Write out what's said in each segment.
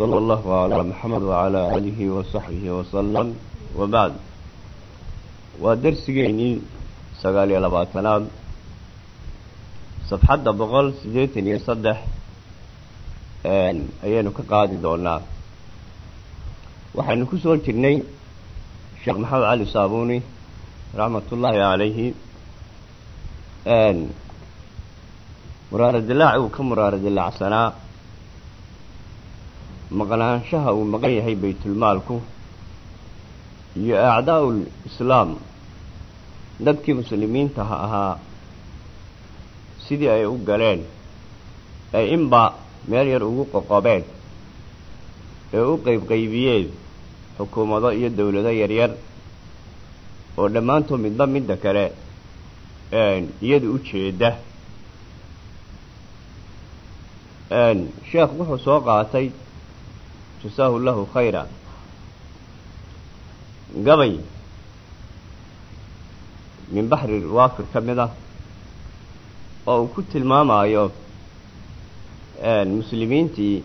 وصلى الله على محمد وعلى آله وصحبه وسلم وبعد ودرسيني سقالي لباتناد صفحة بغل سيديتن يصدح ayaynu ka qaadi doonaa waxaynu ku soo jirnay sheekh maxamed cali saabuni raxmatullaahi calayhi muraaradilaaci uu ka muraaradilacsanaa maqnaanshaha uu maqan yahay baytulmaalku iyo acdaa'ul islaam. Dadkii muslimiintaha ahaa sidii ay u galeen ee inba meel yar ugu qoqobeen ee u qaybqaybiyeen xukuumado iyo dowlado yaryar oo dhammaantood midba midda kale iyada u jeeda. Sheekh wuxuu soo qaatay jasaahu llahu khayra gabay. Min baxri waafir ka mid ah. Oo uu ku tilmaamayo muslimiintii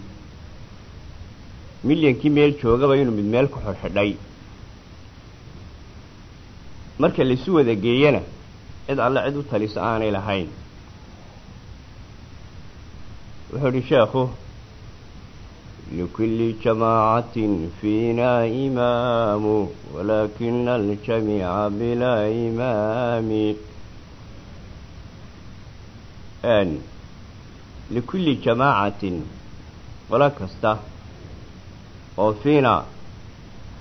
milyankii meel joogaba inuu mid meel ku xidhxidhay. Marka laisu wada geeyana cid alle cid u taliso aanay lahayn. Wuxuu idhi sheekhu likulli jamaacatin fiina imaamu walaakina aljamiica bilaa imaami likulli jamaacatin qolo kasta oo fiina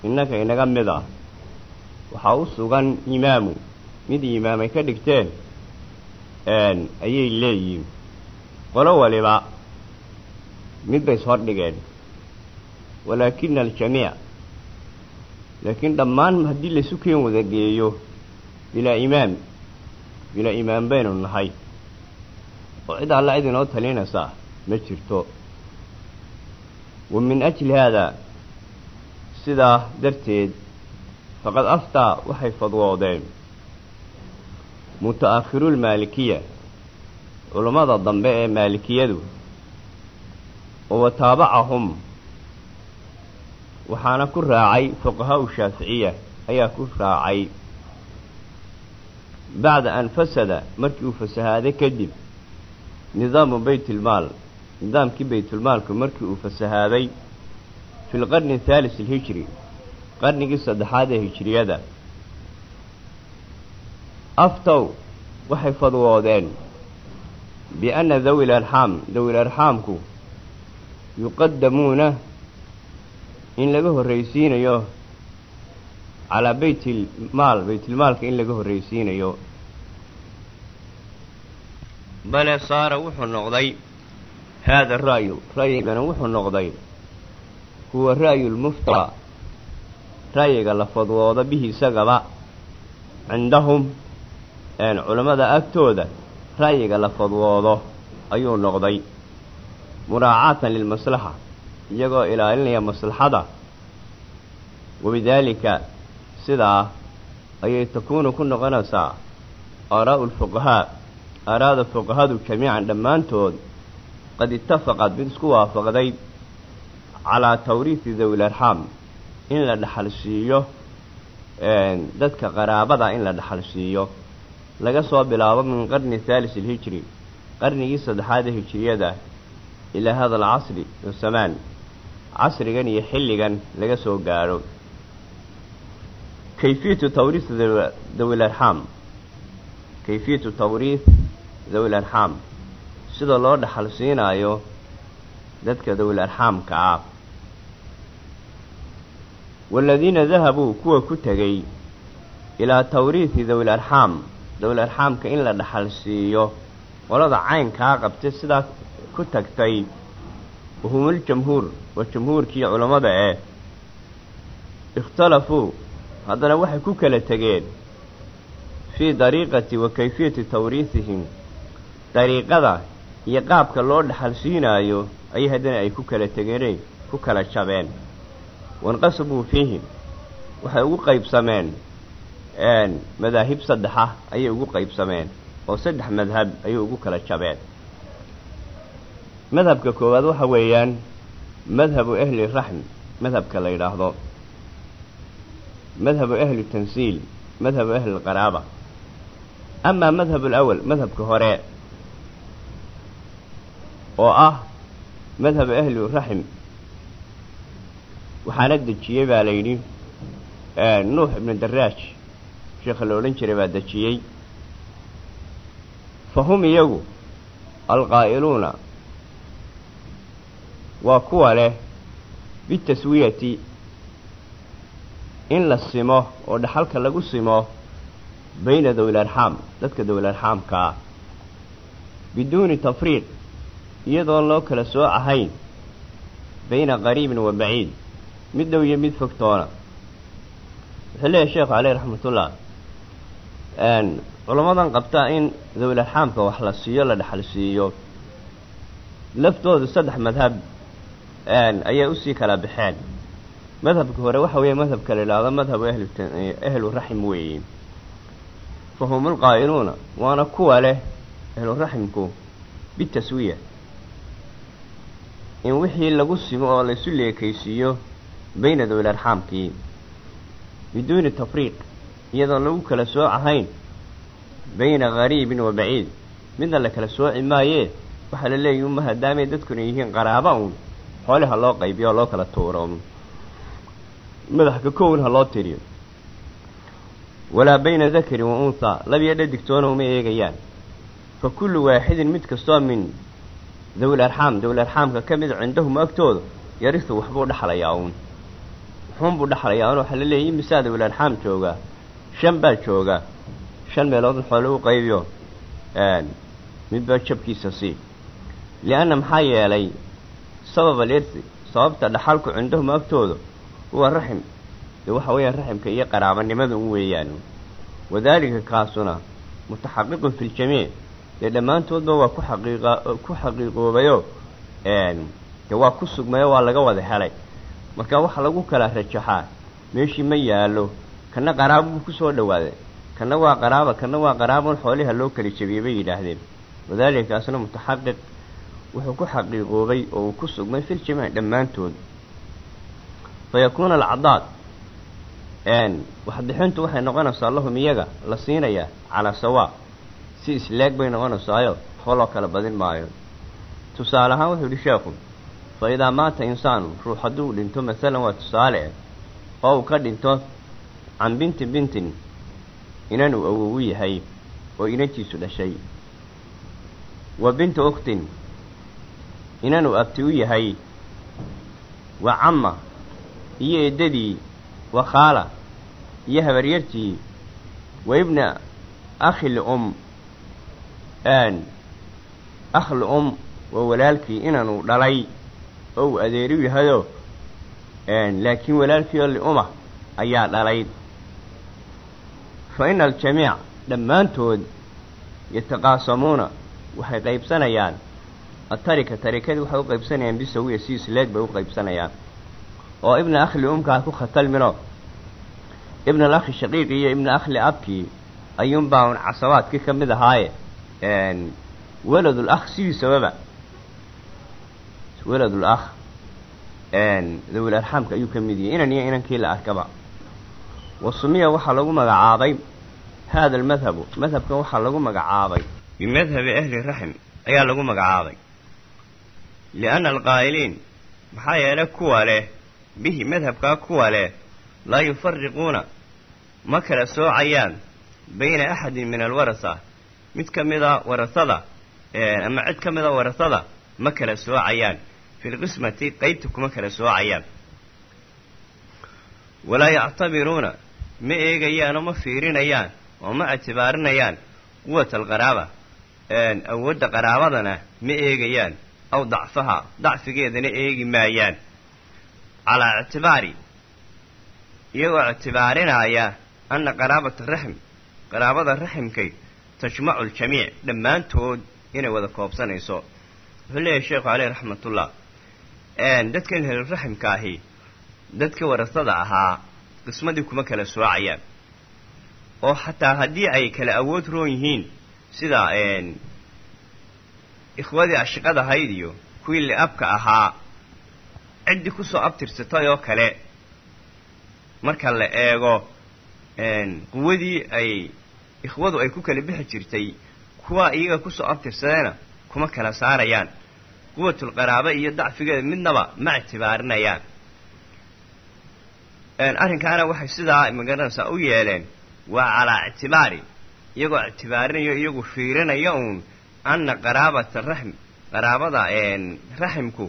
innaka inaga mid ah waxaa u sugan imaamu mid imaamay ka dhigteen ayay leeyihiin qolo waliba mid bay ishor dhigeen walaakina aljamiic laakiin dhammaan haddii laisu keen wada geeyo bilaa imaam bilaa imaam baynu nahay oo cid alla cid inoo talinaysaa ma jirto. Wa min ajli haadaa sidaa darteed faqad aftaa waxay fadwoodeen muta'akhiruulmaalikiya culammada dambe ee maalikiyadu oo wataabacahum waxaana ku raacay fuqahaau shaaficiya ayaa ku raacay bacda an fasada markii uu fasahaaday kadib nidaamu baytilmaal nidaamkii baytulmaalku markii uu fasahaaday fi lqarni athaalis alhijri qarnigii saddexaad ee hijriyada. Aftow waxay fadwoodeen bianna dawi larxaam dawil arxaamku yuqadamuuna in laga horraysiinayo calaa baytilmaal baytilmaalka in laga horraysiinayo bale saara wuxuu noqday haada ra'yu ra'yigana wuxuu noqday huwa ra'yulmuftaa ra'yiga la fadwoodo bihi isagaba cindahum culammada agtooda ra'yiga la fadwoodo ayuu noqday muraacaatan lilmaslaxa iyagoo ilaalinaya maslaxada. Wabidaalika sidaa ayay takuunu ku noqonaysaa aaraa'u lfuqahaa aaraada fuqahadu jamiican dhammaantood qad itafaqad mid isku waafaqday calaa tawriisi dawil arxaam in la dhaxal siiyo dadka qaraabada in la dhaxal siiyo. Laga soo bilaabo min qarni thaalis alhijri qarnigii saddexaad ee hijriyada ilaa hada alcasri wasamaan casrigan iyo xilligan laga soo gaadho kayfiyatu tawriis dawil arxaam kayfiyatu tawriis dawil arxaam sida loo dhaxal siinaayo dadka dawil arxaamka ah. Waaladiina dahabuu kuwa ku tegay ilaa tawriisi dawil arxaam dawil arxaamka in la dhaxal siiyo. Qolada caynkaa qabtay sidaa ku tagtay wahumuljamhuur waa jamhuurkii culammada eh ikhtalafuu haddana waxay ku kala tegeen fii dariiqati wa kayfiyati tawriisihim dariiqada iyo qaabka loo dhaxal siinaayo ayay haddana ay ku kala tegeenay ku kala jabeen wanqasabuu fiihim waxay ugu qaybsameen madaahib saddexa ayay ugu qaybsameen oo saddex madhab ayay ugu kala jabeen madhabka koowaad waxa weeyaan madhabu ahli raxm madhabka la yidhaahdo. Madhabu ahli tansiil madhabu ahli lqaraaba amaa madhabu alawal madhabka hore oo ah madhabu ahli raxm waxaana dejiyey baa la yidhi nuux ibnu daraaj sheekha la odhan jiray baa dejiyey. Fa hum iyagu alqaa'iluuna waa kuwa leh bitaswiyati in la simo oo dhaxalka lagu simo bayna dawil arxaam dadka dawil arxaamkaa biduuni tafriiq iyadoon loo kala sooc ahayn bayna qariibin wa baciid. Mid dhow iyo mid fogtoona wuxuu leeyahy sheekhu caleyh raxmatullah culammadan qabtaa in dawil arxaamka wax la siiyo la dhexal siiyo. Laftoodu saddex madhab ayay u sii kala baxeen. Madhabka hore waxa weeye madhabka la yidhaahdo madhabu ahlu raxim weeye. Fa hum ulqaa'iluuna waana kuwa leh ahlu raximku bitaswiya. In wixii lagu simo oo laysu leekaysiiyo bayna dawil arxaamkii biduuni tafriiq iyadoon lagu kala sooc ahayn bayna qariibin wa baciid midna la kala sooci maayee waxaa la leeyahi uma hadaamay dadkuna yihiin qaraaba uun xooliha loo qaybiyo oo loo kala tuuro madaxka kowna ha loo tiriyo. Walaa bayna dakarin wa unhaa labiyo dhadigtoona uma eegayaan. Fa kullu waaxidin mid kastoo min dawil arxaam dawil arxaamka ka mid cindahum agtooda yarisu waxbuu dhexlayaa uun. Wuxuunbuu dhexlayaa un waxaa la leeyahy imisaa dawil arxaam joogaa shan baa jooga shan meelood xoole u qaybiyo midba jabkiisa sii. Lianna maxaa yeelay sabab alirsi sababta dhaxalku cindahum agtooda huwa raxim. Dee waxa weeyaan raximka iyo qaraabanimada u weeyaan. Wadaalika kaasuna mutaxaqiqun fi ljamiic dee dhammaantoodba waa ku xaqiiqa ku xaqiiqoobayo dee waa ku sugmayo waa laga wada helay. Marka waxa lagu kala rajaxaa meeshii ma yaallo kana qaraabo buu ku soo dhowaaday kana waa qaraaba kana waa qaraabon xooliha loo kala jebiyey bay yidhaahdeen. Wadaalika kaasna mutaxaqiq wuxuu ku xaqiiqoobay oo uu ku sugmay fil jamiic dhammaantood. Fa yakuuna alcadaad waxbixintu waxay noqonaysaa lahum iyaga la siinayaa calaa sawaa si isleeg bay noqonaysaayo holoo kala badin maayo. Tusaale ahaan wuxuu yidhi sheekhu fa idaa maata insaanu ruux hadduu dhinto masalan waa tusaale ah oo uu ka dhinto can binti bintin inanuu awowu yahay oo inantiisu dhashay. Wa binti ukhtin inanuu abti u yahay wa camma iyo eddadii wa khaala iyo habaryartii wa ibna akhili um akhli um waa walaalkii inanuu dhalay oo uu adeeru yahayo laakiin walaalkii oo liuma ayaa dhalay. Fa ina aljamiic dhammaantood yataqaasamuuna waxay qaybsanayaan atarika tarikadii waxay u qaybsanayaan bisawiya si isleeg bay u qaybsanayaan oo ibna akhli umkaa ku khatalmino ibna alakhi shaqiiqi iyo ibna akhli abkii ayuunbaa un casabaadkii ka mid ahaaye waladul akh sidiisababa waladul akh dawil arxaamka ayuu ka mid yahay inan iyo inankii la arkaba wa sumiya waxaa lagu magacaabay haada almadhabu madhabkan waxaa lagu magacaabay bimadhabi ahli raxm ayaa lagu magacaabay lianna alqaa'iliin maxaa yeelay kuwa leh bihi madhabkaa kuwa leh laa yufariquuna ma kala soocayaan bayna axadin min alwarasa mid ka mida warasada ama cid ka mida warasada ma kala soocayaan fi lqismati qeybta kuma kala soocayaan walaa yactabiruuna ma eegayaan oo ma fiirinayaan oo ma ictibaarinayaan quwata alqaraaba awoodda qaraabadana ma eegayaan aw dacfaha dacfigeedana eegi maayaan calaa ictibaari iyagoo ictibaarinaya anna qaraabata raxm qaraabada raximkay tajmacu aljamiic dhammaantood inay wada koobsanayso wuxuu leeyahay sheekhu caleyh raxmatullah dadkan heliraximka ahi dadka warasada ahaa qismadii kuma kala soocayaan oo xataa haddii ay kala awood roon yihiin sida ikhwadii ashiqada ahayd iyo kuwii li'abka ahaa ciddii ku soo abtirsatay oo kale. Marka la eego quwadii ay ikhwadu ay ku kala bixi jirtay kuwa iyaga ku soo abtirsadayna kuma kala saarayaan. Quwatul qaraaba iyo dacfigeeda midnaba ma ictibaarinayaan. Arrinkaana waxay sidaa ma garanaysaa u yeeleen waa calaa ictibaari iyagoo ictibaarinayo iyagu fiirinaya uun anna qaraabata raxm qaraabada raximku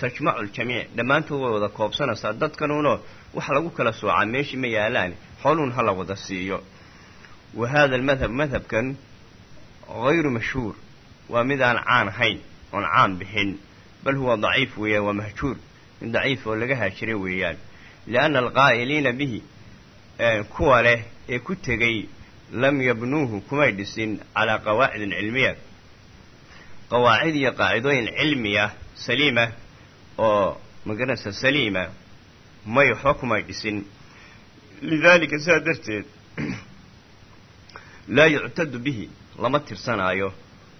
tajmacu ljamiic dhammaantood way wada koobsanaysaa dadkanuunoo wax lagu kala soocaa meeshii ma yaalaan xooluun ha la wada siiyo wa haada almadhab madhabkan hayru mashhuur waa mid aan caan ahayn oon caan bixin bal huwa daciif weeyaan waa mahjuur mid daciif oo laga haajiray weeyaan lianna alqaa'iliina bihi kuwa leh ee ku tegey lam yabnuuhu kumay dhisin calaa qawaacidin cilmiya qawaacid iyo qaacidooyin cilmiya saliima oo magaranaysa saliima may waxba kumay dhisin lidaalika sidaa darteed laa yuctadu bihi lama tirsanaayo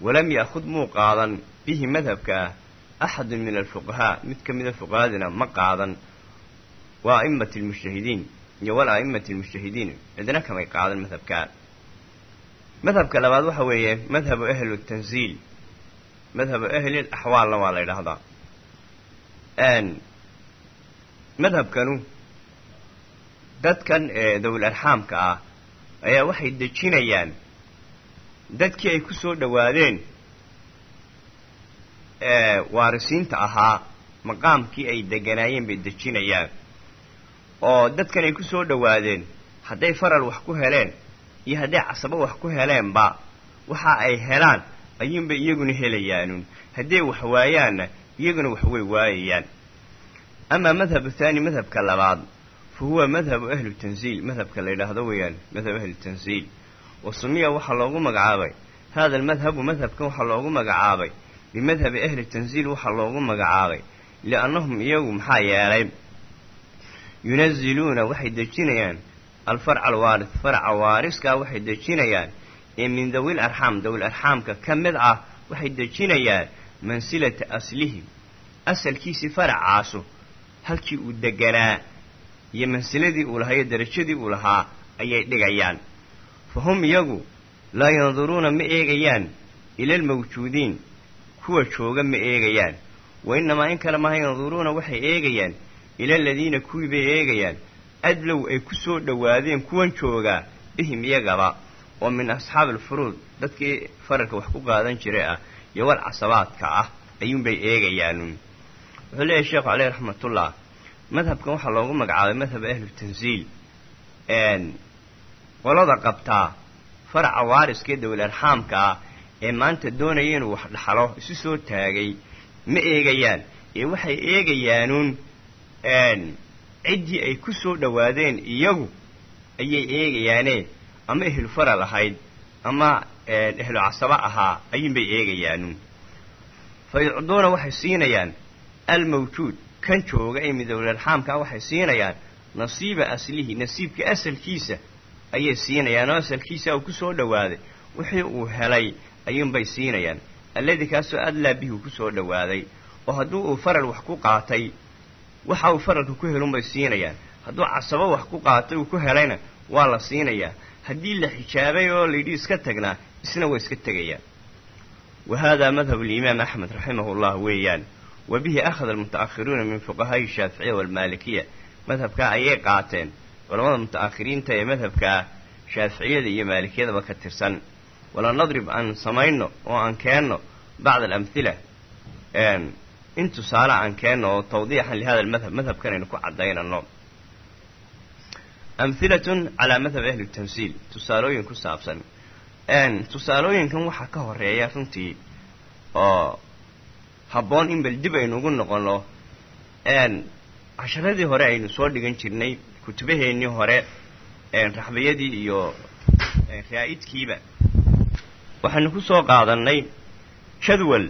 walam ya'khud muu qaadan bihi madhabka ah axadun min alfuqahaa mid ka mida fuqahadina ma qaadan wa a'immati almujtahidiin iyo wal a'immati almujtahidiin cidna kamay qaadan madhabkaa madhabka labaad waxa weeye madhabu ahlu tanziil madhabu ahli axwaalna waa la ydhaahdaa madhabkanu dadkan dawil arxaamka ah ayaa waxay dejinayaan dadkii ay ku soo dhowaadeen waarisiinta ahaa maqaamkii ay deganaayeen bay dejinayaan. Oo dadkan ay ku soo dhowaadeen hadday faral wax ku heleen iyo hadday casabo wax ku heleenba waxa ay helaan ayuunbay iyaguna helayaanun hadday wax waayaanna iyaguna wax way waayayaan. Amaa madhabu thaani madhabka labaad fa huwa madhabu ahlu tanziil madhabka la yidhaahdo weeyaan madhabu ahlu tanziil. Wa sumiya waxaa loogu magacaabay. Haada almadhabu madhabkan waxaa loogu magacaabay. Bimadhabi ahli tanziil waxaa loogu magacaabay. Li'annahum iyagu maxaa yeelay yunaziluuna waxay dejinayaan alfarca alwaaris. Farca waariskaa waxay dejinayaan ee min dawil arxaam dawil arxaamka ka mid ah waxay dejinayaan mansilata aslihi asalkiisii faracaasu halkii uu deganaa iyo mansiladii uu lahaa iyo darajadii uu lahaa ayay dhigayaan. Fa hum iyagu laa yanduruuna ma eegayaan ila almawjuudiin kuwa jooga ma eegayaan. Wa innamaa in kale maha yanduruuna waxay eegayaan ila aladiina kuwii bay eegayaan. Adlow ay ku soo dhowaadeen kuwan joogaa bihim iyagaba oo min asxaabi alfuruud dadkii faralka wax ku qaadan jiray ah iyo wal casabaadka ah ayuunbay eegayaanun wuxuu leeyahy sheekhu caleyh raxmatullah madhabkan waxaa loogu magacaabay madhab ahlu tanziil qolada qabtaa faraca waariskee dawil arxaamka ah ee maanta doonaya inuu wax dhaxlo isu soo taagay ma eegayaan. Ee waxay eegayaanuun ciddii ay ku soo dhowaadeen iyagu ayay eegayaane ama ehlu faral ahayd ama ehlu casaba ahaa ayuunbay eegayaanuun fa yucduuna waxay siinayaan almawjuud kan jooga ee midowlarxaamkaa waxay siinayaan nasiiba aslihi nasiibka asalkiisa ayay siinayaan oo asalkiisa uu ku soo dhowaaday wixii uu helay ayuunbay siinayaan. Alladii kaasoo adlaa bihi ku soo dhowaaday oo hadduu uu faral wax ku qaatay waxa uu faralka ku helunbay siinayaan. Hadduu casabo wax ku qaatay uu ku helayna waa la siinayaa haddii la xijaabay oo layidhi iska tagnaa isna waa iska tegayaan. Wa haadaa madhabu alimaam axmed raximahu llah weeyaan. Wa bihi akhada almuta'akhiruuna min fuqahaa'i shaaficiya waalmaalikiya madhabkaa ayay qaateen. Culamada muta'akhiriinta ee madhabkaa shaaficiyada iyo maalikiyadaba ka tirsan. Wala nadrib aan samayno oo aan keenno bacda alamhila in tusaale aan keenno oo tawdiixan lihada almadhab madhabkan aynu ku caddaynano amhilatun calaa madhab ahli tansiil tusaalooyin ku saabsan. Tusaalooyinkan waxaa ka horreeya runtii oo habboon in bal dib aynu ugu noqonno casharadii hore aynu soo dhigan jirnay kutubaheennii hore raxbayadii iyo raa'idkiiba waxaynu ku soo qaadannay jadwal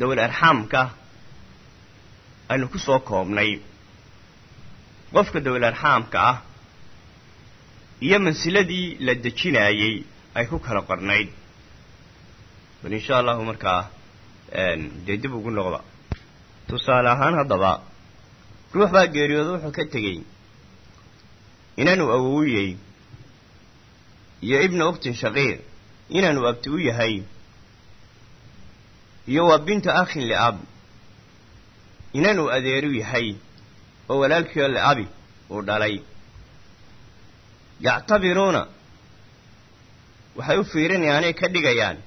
dawal arxaamka aynu ku soo koobnay qofka dawal arxaamka ah iyo mansiladii la dejinaayey ay ku kala qornayd. Bal insha allahu markaa dee dib ugu noqda. Tusaale ahaan haddaba ruux baa geeriyooda wuxuu ka tegey inaanuu awowiyey iyo ibna ukhtin shaqiiq inaanuu abti u yahay iyo waa binta akhin liab inanuu adeeru yahay oo walaalkiio liabi uu dhalay. Yactabiruuna waxay u fiirinayaanay ka dhigayaan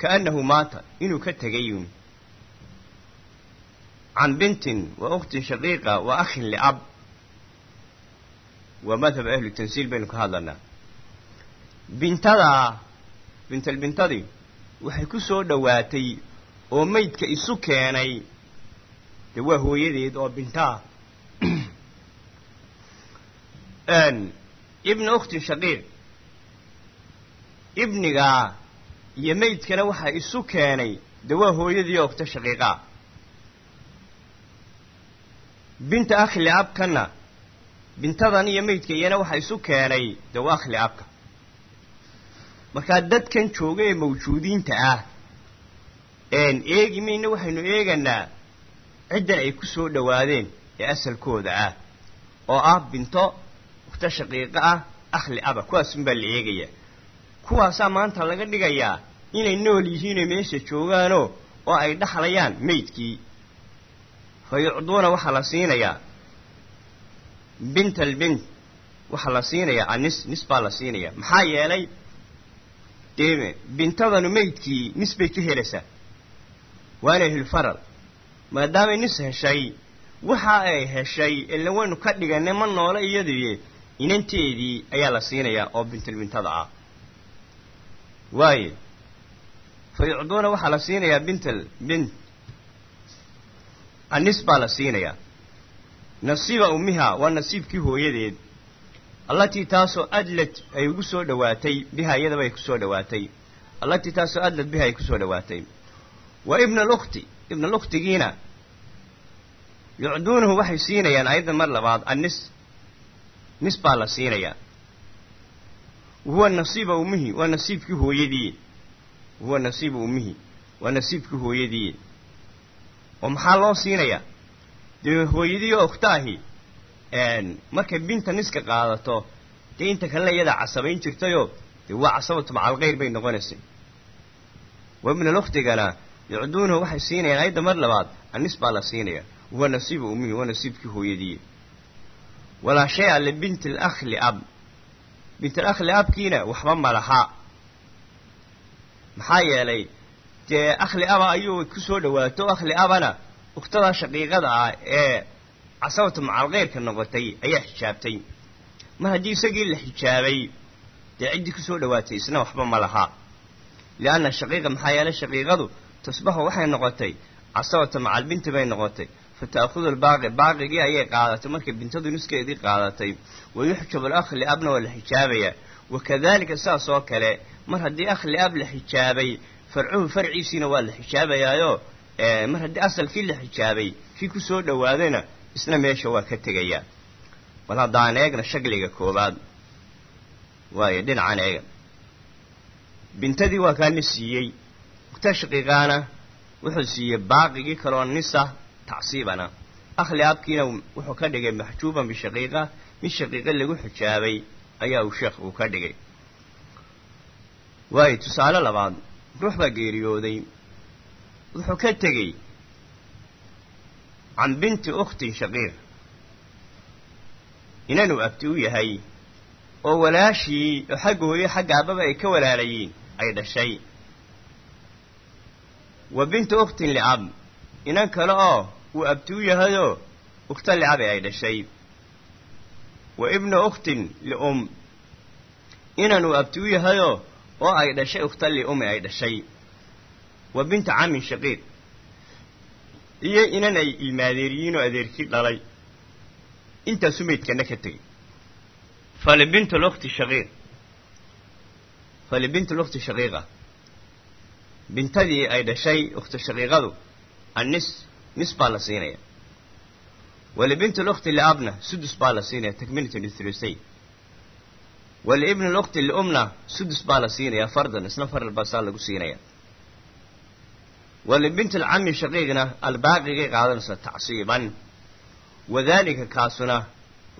kaannahu maata inuu ka tegayun can bintin wa ukhtin shaqiiqa wa akhin liab waa madhab ahlu tansiil baynu ka hadlanaa bintadaa bintalbintadii waxay ku soo dhowaatay oo maydka isu keenay. Dee waa hooyadeed oo bintaa ibna ukhtin shaqiiq ibnigaa iyo maydkana waxaa isu keenay dee waa hooyadii oo ukhta shaqiiqaa binta akhli abkana bintadan iyo maydka iyana waxaa isu keenay dee waa akhli abka markaa dadkan jooga ee mawjuudiinta ah eegi mayna waxaynu eeganaa ciddan ay ku soo dhowaadeen ee asalkooda ah oo ah binto ukhta shaqiiqo ah akhli aba kuwaasun baa la eegayaa kuwaasaa maanta laga dhigayaa inay nool yihiinoo meesha joogaanoo oo ay dhaxlayaan maydkii. Fa yucduuna waxaa la siinayaa. Bint albint waxaa la siinayaa anis nis baa la siinayaa. Maxaa yeelay? Dee bintadanu maydkii nis bay ka helaysaa waana hilfaral maadaamay nis heshay waxa ay heshay ila waynu ka dhiganay ma noole iyadii inanteedii ayaa la siinayaa oo bintalbintada ah. Waaye fa yucduuna waxaa la siinayaa bintal bint anis baa la siinayaa. Nasiiba ummiha waa nasiibkii hooyadeed allatii taasoo adlad ay ugu soo dhowaatay biha iyadaba ay ku soo dhowaatay allatii taasoo adlad biha ay ku soo dhowaatay wa ibna alukhti ibna alukhtigiina yucduunahu waxay siinayaan ayadda mar labaad annis nis baa la siinayaa wahuwa nasiiba ummihi waa nasiibkii hooyadii. Wahuwa nasiiba ummihi waa nasiibkii hooyadii. Oo maxaa loo siinayaa dee hooyadii oo okhtaahi markay binta niska qaadato dee inta kalena iyadaa casabayn jirtayoo dee waa casabatu macalkhayr bay noqonaysay wa ibnalukhtigana yucduunahu waxay siinayaan ayadda mar labaad annis baa la siinaya. Wahuwa nasiiba ummihi waa nasiibkii hooyadii walaa shay-a libinti alakhli ab bintalakli abkiina waxba ma laha maxaa yeelay dee akhli aba ayuu ku soo dhowaato akhli abana ukhtadaa shaqiiqada ah ee casabatu macalkheyrka noqotay ayaa xijaabtay mar haddii isagii la xijaabay dee ciddii ku soo dhowaatay isna waxba ma laha lianna shaqiiqa maxaa yeelay shaqiiqadu tusbaxu waxay noqotay casabata macalbinti bay noqotay fa ta'khudu lbaaqi baaqigii ayay qaadatay markay bintadu niskeedii qaadatay wa yuxjabu alakhli abna waa la xijaabayaa wakadalika saas oo kale mar haddii akhli ab la xijaabay farcuhu farciisiina waa la xijaabayaayo mar haddii asalkii la xijaabay kii ku soo dhowaadayna isna meesha waa ka tegayaa bal haddaan eegna shakliga koowaad waayo dhinacan eega bintadii waa kaa nis siiyey wuxuu siiyey baaqigii kaloo nisa tacsiibana. Akhli abkiina wuxuu ka dhigay maxjuuban bishaqiiqa mid shaqiiqa lagu xijaabay ayaa uu sheekh uu ka dhigay. Waayo tusaale labaad ruux baa geeriyooday. Wuxuu ka tegey can binti ukhtin shaqiiq inanuu abti u yahay oo walaashii oo xagga hooye xagga aababa ay ka walaalayiin ay dhashay. Wa binti ukhtin licab inan kale oo uu abti u yahayoo ukhta licabi ay dhashay. Wa ibna ukhtin lium inanuu abti u yahayoo oo ay dhashay ukhta liumi ay dhashay. Wa binta camin shaqiiq. Iyo inan ay ilmaadeeriyiin oo adeerkii dhalay. Intaasu maydkana ka tegey. Falibintu lukhti shaqiiq. Falibintu lukhti shaqiiqa. Bintadii ay dhashay ukhti shaqiiqadu annis nis baa la siinaya walibintu lukhti liabna sudus baa la siinaya takminatu lithulusayn waliibni lukhti liumna sudus baa la siinaya fardan isna faral baa saa lagu siinaya walibinti alcami shaqiiqna albaaqigay qaadanaysa tacsiiban wadaalika kaasuna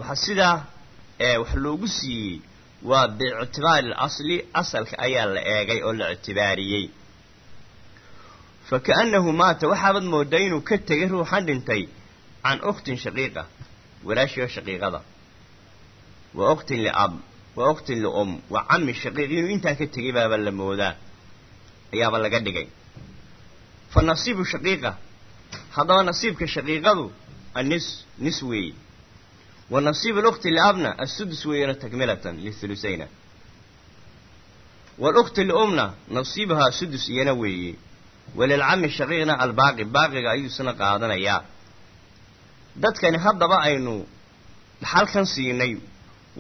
waxaa sidaa wax loogu siiyey waa biictibaari alasli asalka ayaa la eegay oo la ictibaariyey fa ka'annahu maata waxaabaad mooddaa inuu ka tegay ruuxan dhintay can ukhtin shaqiiqa walaashio shaqiiqada wa ukhtin liab wa ukhtin lium wa cami shaqiiq inuu intaa ka tegay baaba la moodaa ayaaba laga dhigay fa nasiibu shaqiiqa haddaba nasiibka shaqiiqadu annis nis weeye wa nasiibu lukhti liabna assudus weeyana takmilatan lihulusayna walukhti liumna nasiibuhaa sudus iyana weeye walilcami shaqiiqna albaaqi baaqiga ayuusna qaadanayaa dadkani haddaba aynu dhaxalkan siinay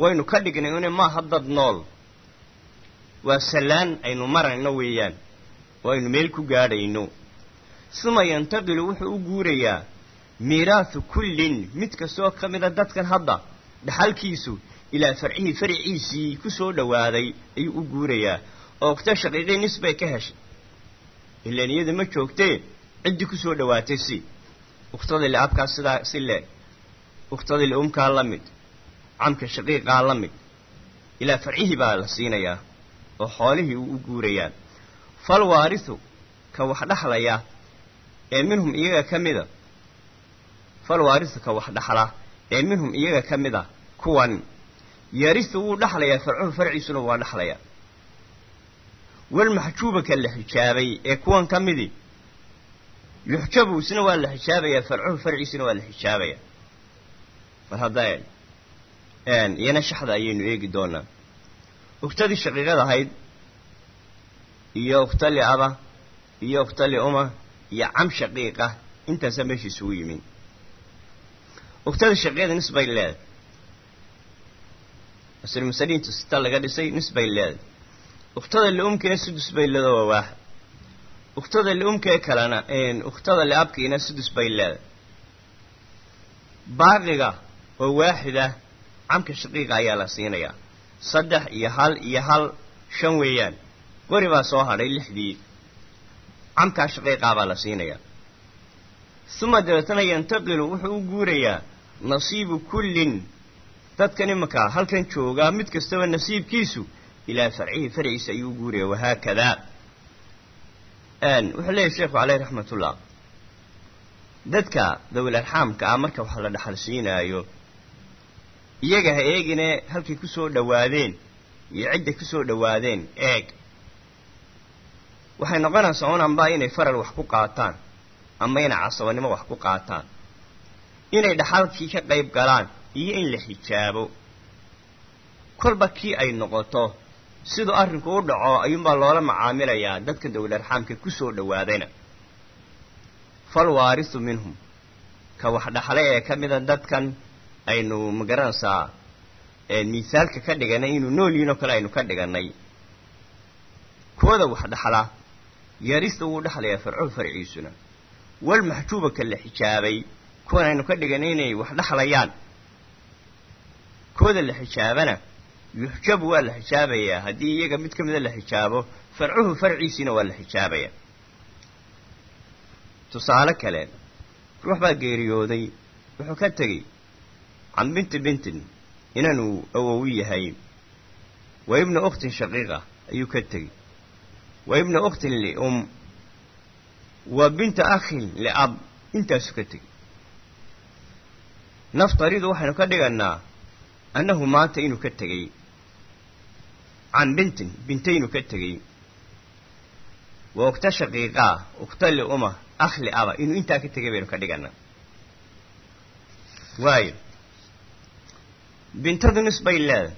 waynu ka dhignay une maaha dad nool. Waa sallaan aynu marayno weeyaan oo aynu meel ku gaadhayno. Suma yantaqilu wuxuu u guurayaa miiraahu kullin mid kastoo ka mida dadkan hadda dhaxalkiisu ilaa farcihii farciisii ku soo dhowaaday ayuu u guurayaa. Oo ogta shaqiiqii nis bay ka heshay ilaan iyada ma joogtee ciddii ku soo dhowaatay si ukhtadii liabkaa sidaa si leeg ukhtadii liumkaa la mid camka shaqiiqaa la mid ilaa farcihii baa la siinayaa oo xoolihii uu u guurayaa fal waarisu ka wax dhaxlaya ee minhum iyaga ka mida fal waarisu ka wax dhaxla ee minhum iyaga ka mid a kuwan yarisu wuu dhaxlayaa farcuhu farciisuna waa dhaxlayaa walmaxjuuba ka la xijaabay ee kuwan ka midii yuxjabu isna waa la xijaabayaa farcuhu farciisuna waa la xijaabayaa bal hadda iyana shaxda ayaynu eegi doonaa. Uktadii shaqiiqada ahayd iyo uktali aba iyo uktali uma iyo cam shaqiiqa intaasaa meesha isugu yimin. Ugtada shaqiiqada nis bay leedahay. Aslmasaliinta sita laga dhisay nis bay leedahay ukhtada liumkiina sudus bay leedahay waa waaxid ukhtada liumkee kalena ukhtada liabkiina sudus bay leedahay. Baaqiga oo waaxid ah camka shaqiiqa ayaa la siinayaa. Saddex iyo hal iyo hal shan weeyaan. Qori baa soo hadhay lixdii. Camkaa shaqiiqaa baa la siinayaa. Uma dabeetana yantaqilu wuxuu u guurayaa nasiibu kullin. Dadkan imankaa halkan joogaa mid kastaba nasiibkiisu ilaa farcihi farciisa ayuu u guuraya wahaakadaa wuxuu leeyahy sheekhu caleyh raxmatullah dadka dawil arxaamka ah marka wax la dhaxal siinaayo iyaga ha eegine halkay ku soo dhowaadeen iyo cidday ku soo dhowaadeen eeg waxay noqonaysaa un amba inay faral wax ku qaataan ama inay casabanimo wax ku qaataan inay dhaxalkii ka qayb galaan iyo in la xijaabo kolba kii ay noqoto siduu arrinku u dhaco ayuunbaa loola macaamilayaa dadka dawil arxaamka ku soo dhowaadayna fal waarisu minhum. Ka wax dhaxlay ee ka mida dadkan aynu ma garanaysaa misaalka ka dhiganay inuu nool yihinoo kale aynu ka dhigannay. Kooda wax dhaxla yarista wuu dhexlayaa farcuhu farciisuna. Walmaxjuuba ka la xijaabay kuwan aynu ka dhiganay inay wax dhexlayaan kooda la xijaabana yuxjabu waa la xijaabayaa haddii iyaga mid ka mida la xijaabo farcuhu farciisiina waa la xijaabayaa tusaale kale ruux baa geeriyooday wuxuu ka tegey can binti bintin inanuu awowi yahay wa ibna ukhtin shaqiiqa ayuu ka tegey. Wa ibna ukhtin lium wa binta akhin liab intaasuu ka tegey. Naftaridu waxaynu ka dhigannaa annahu maanta inuu ka tegey can bintin bintaynu ka tegey wa ukhta shaqiiqaa ukhta liuma akh liaba inuu intaa ka tegay baynu ka dhigannaa waayo bintadu nis bay leedahay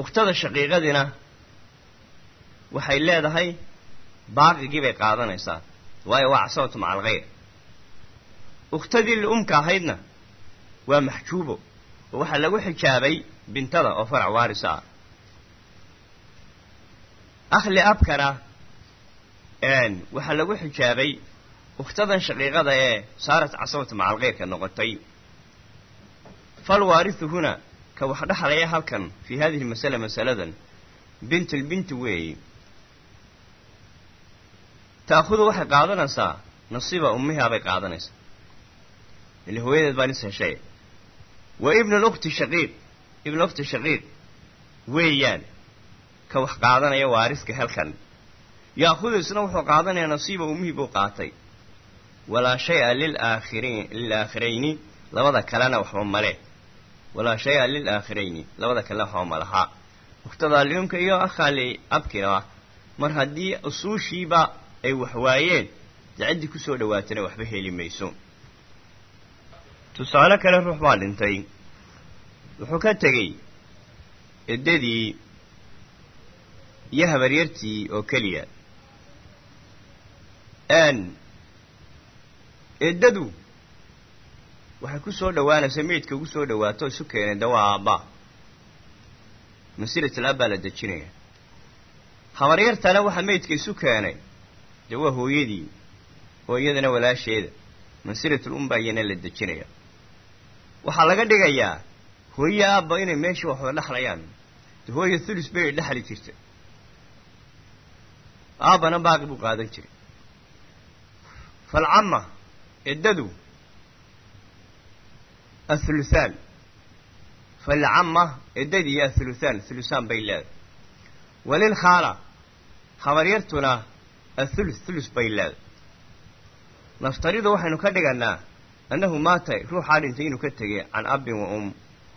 ukhtada shaqiiqadina waxay leedahay baaqigii bay qaadanaysaa waayo waa casabatu maca alkhayr ukhtadii liumka ahaydna waa maxjuubo oo waxaa lagu xijaabay bintada oo farac waarisa. Ah akhli abkana waxaa lagu xijaabay ukhtadan shaqiiqada ee saarat casabatu maca alkhayrka noqotay. Fal waarisu huna ka wax dhexlaya halkan fii hadihi masala masaladan. Bintlbinti weeye ta'khudu waxay qaadanaysaa nasiiba ummihaa bay qaadanaysaa ile hooyadeed baa nis heshay. Wa ibnu lukhti shaqiiq ibnu ukhti shaqiiq weeyaan ka wax qaadanaya waariska halkan. Ya'khudu isna wuxuu qaadanayaa nasiiba ummihii buu qaatay. Walaa shay-a lilaakhiriin lilaakhirayni labada kalena waxba male walaa shay-a lilaakhirayni labada kalena waxba malahaa uktadaalyumka iyo akhaali abkina mar haddii usuushiiba ay wax waayeen dee ciddii ku soo dhawaatana waxba heli mayso. Tusaale kale ruux baa dhintay wuxuu ka tegey eddadii iyo habaryartii oo keliya. Eddadu waxay ku soo dhowaanaysaa meydka ugu soo dhawaato isu keenay dawaa aabbaa masilatul abbaa la dejinaya. Habaryartana waxaa meydka isu keenay dee waa hooyadii oo iyadana walaasheeda. Mansilatul umbaa iyana la dejinaya. Waxaa laga dhigayaa hooye aabba inay meeshii wax dhexlayaan de hooya thulus bay dhexli jirta aabbana baaqi buu qaadan jiray. Falcamma eddadu athuluthaan falcamma eddadii athuluthaan thulusaan bay leedahay. Walilkhaala habaryartuna athulus thulus bay leedahay. Naftaridu waxaynu ka dhiganaa annahu maata ruuxaa dhintay inuu ka tegay can abin wa um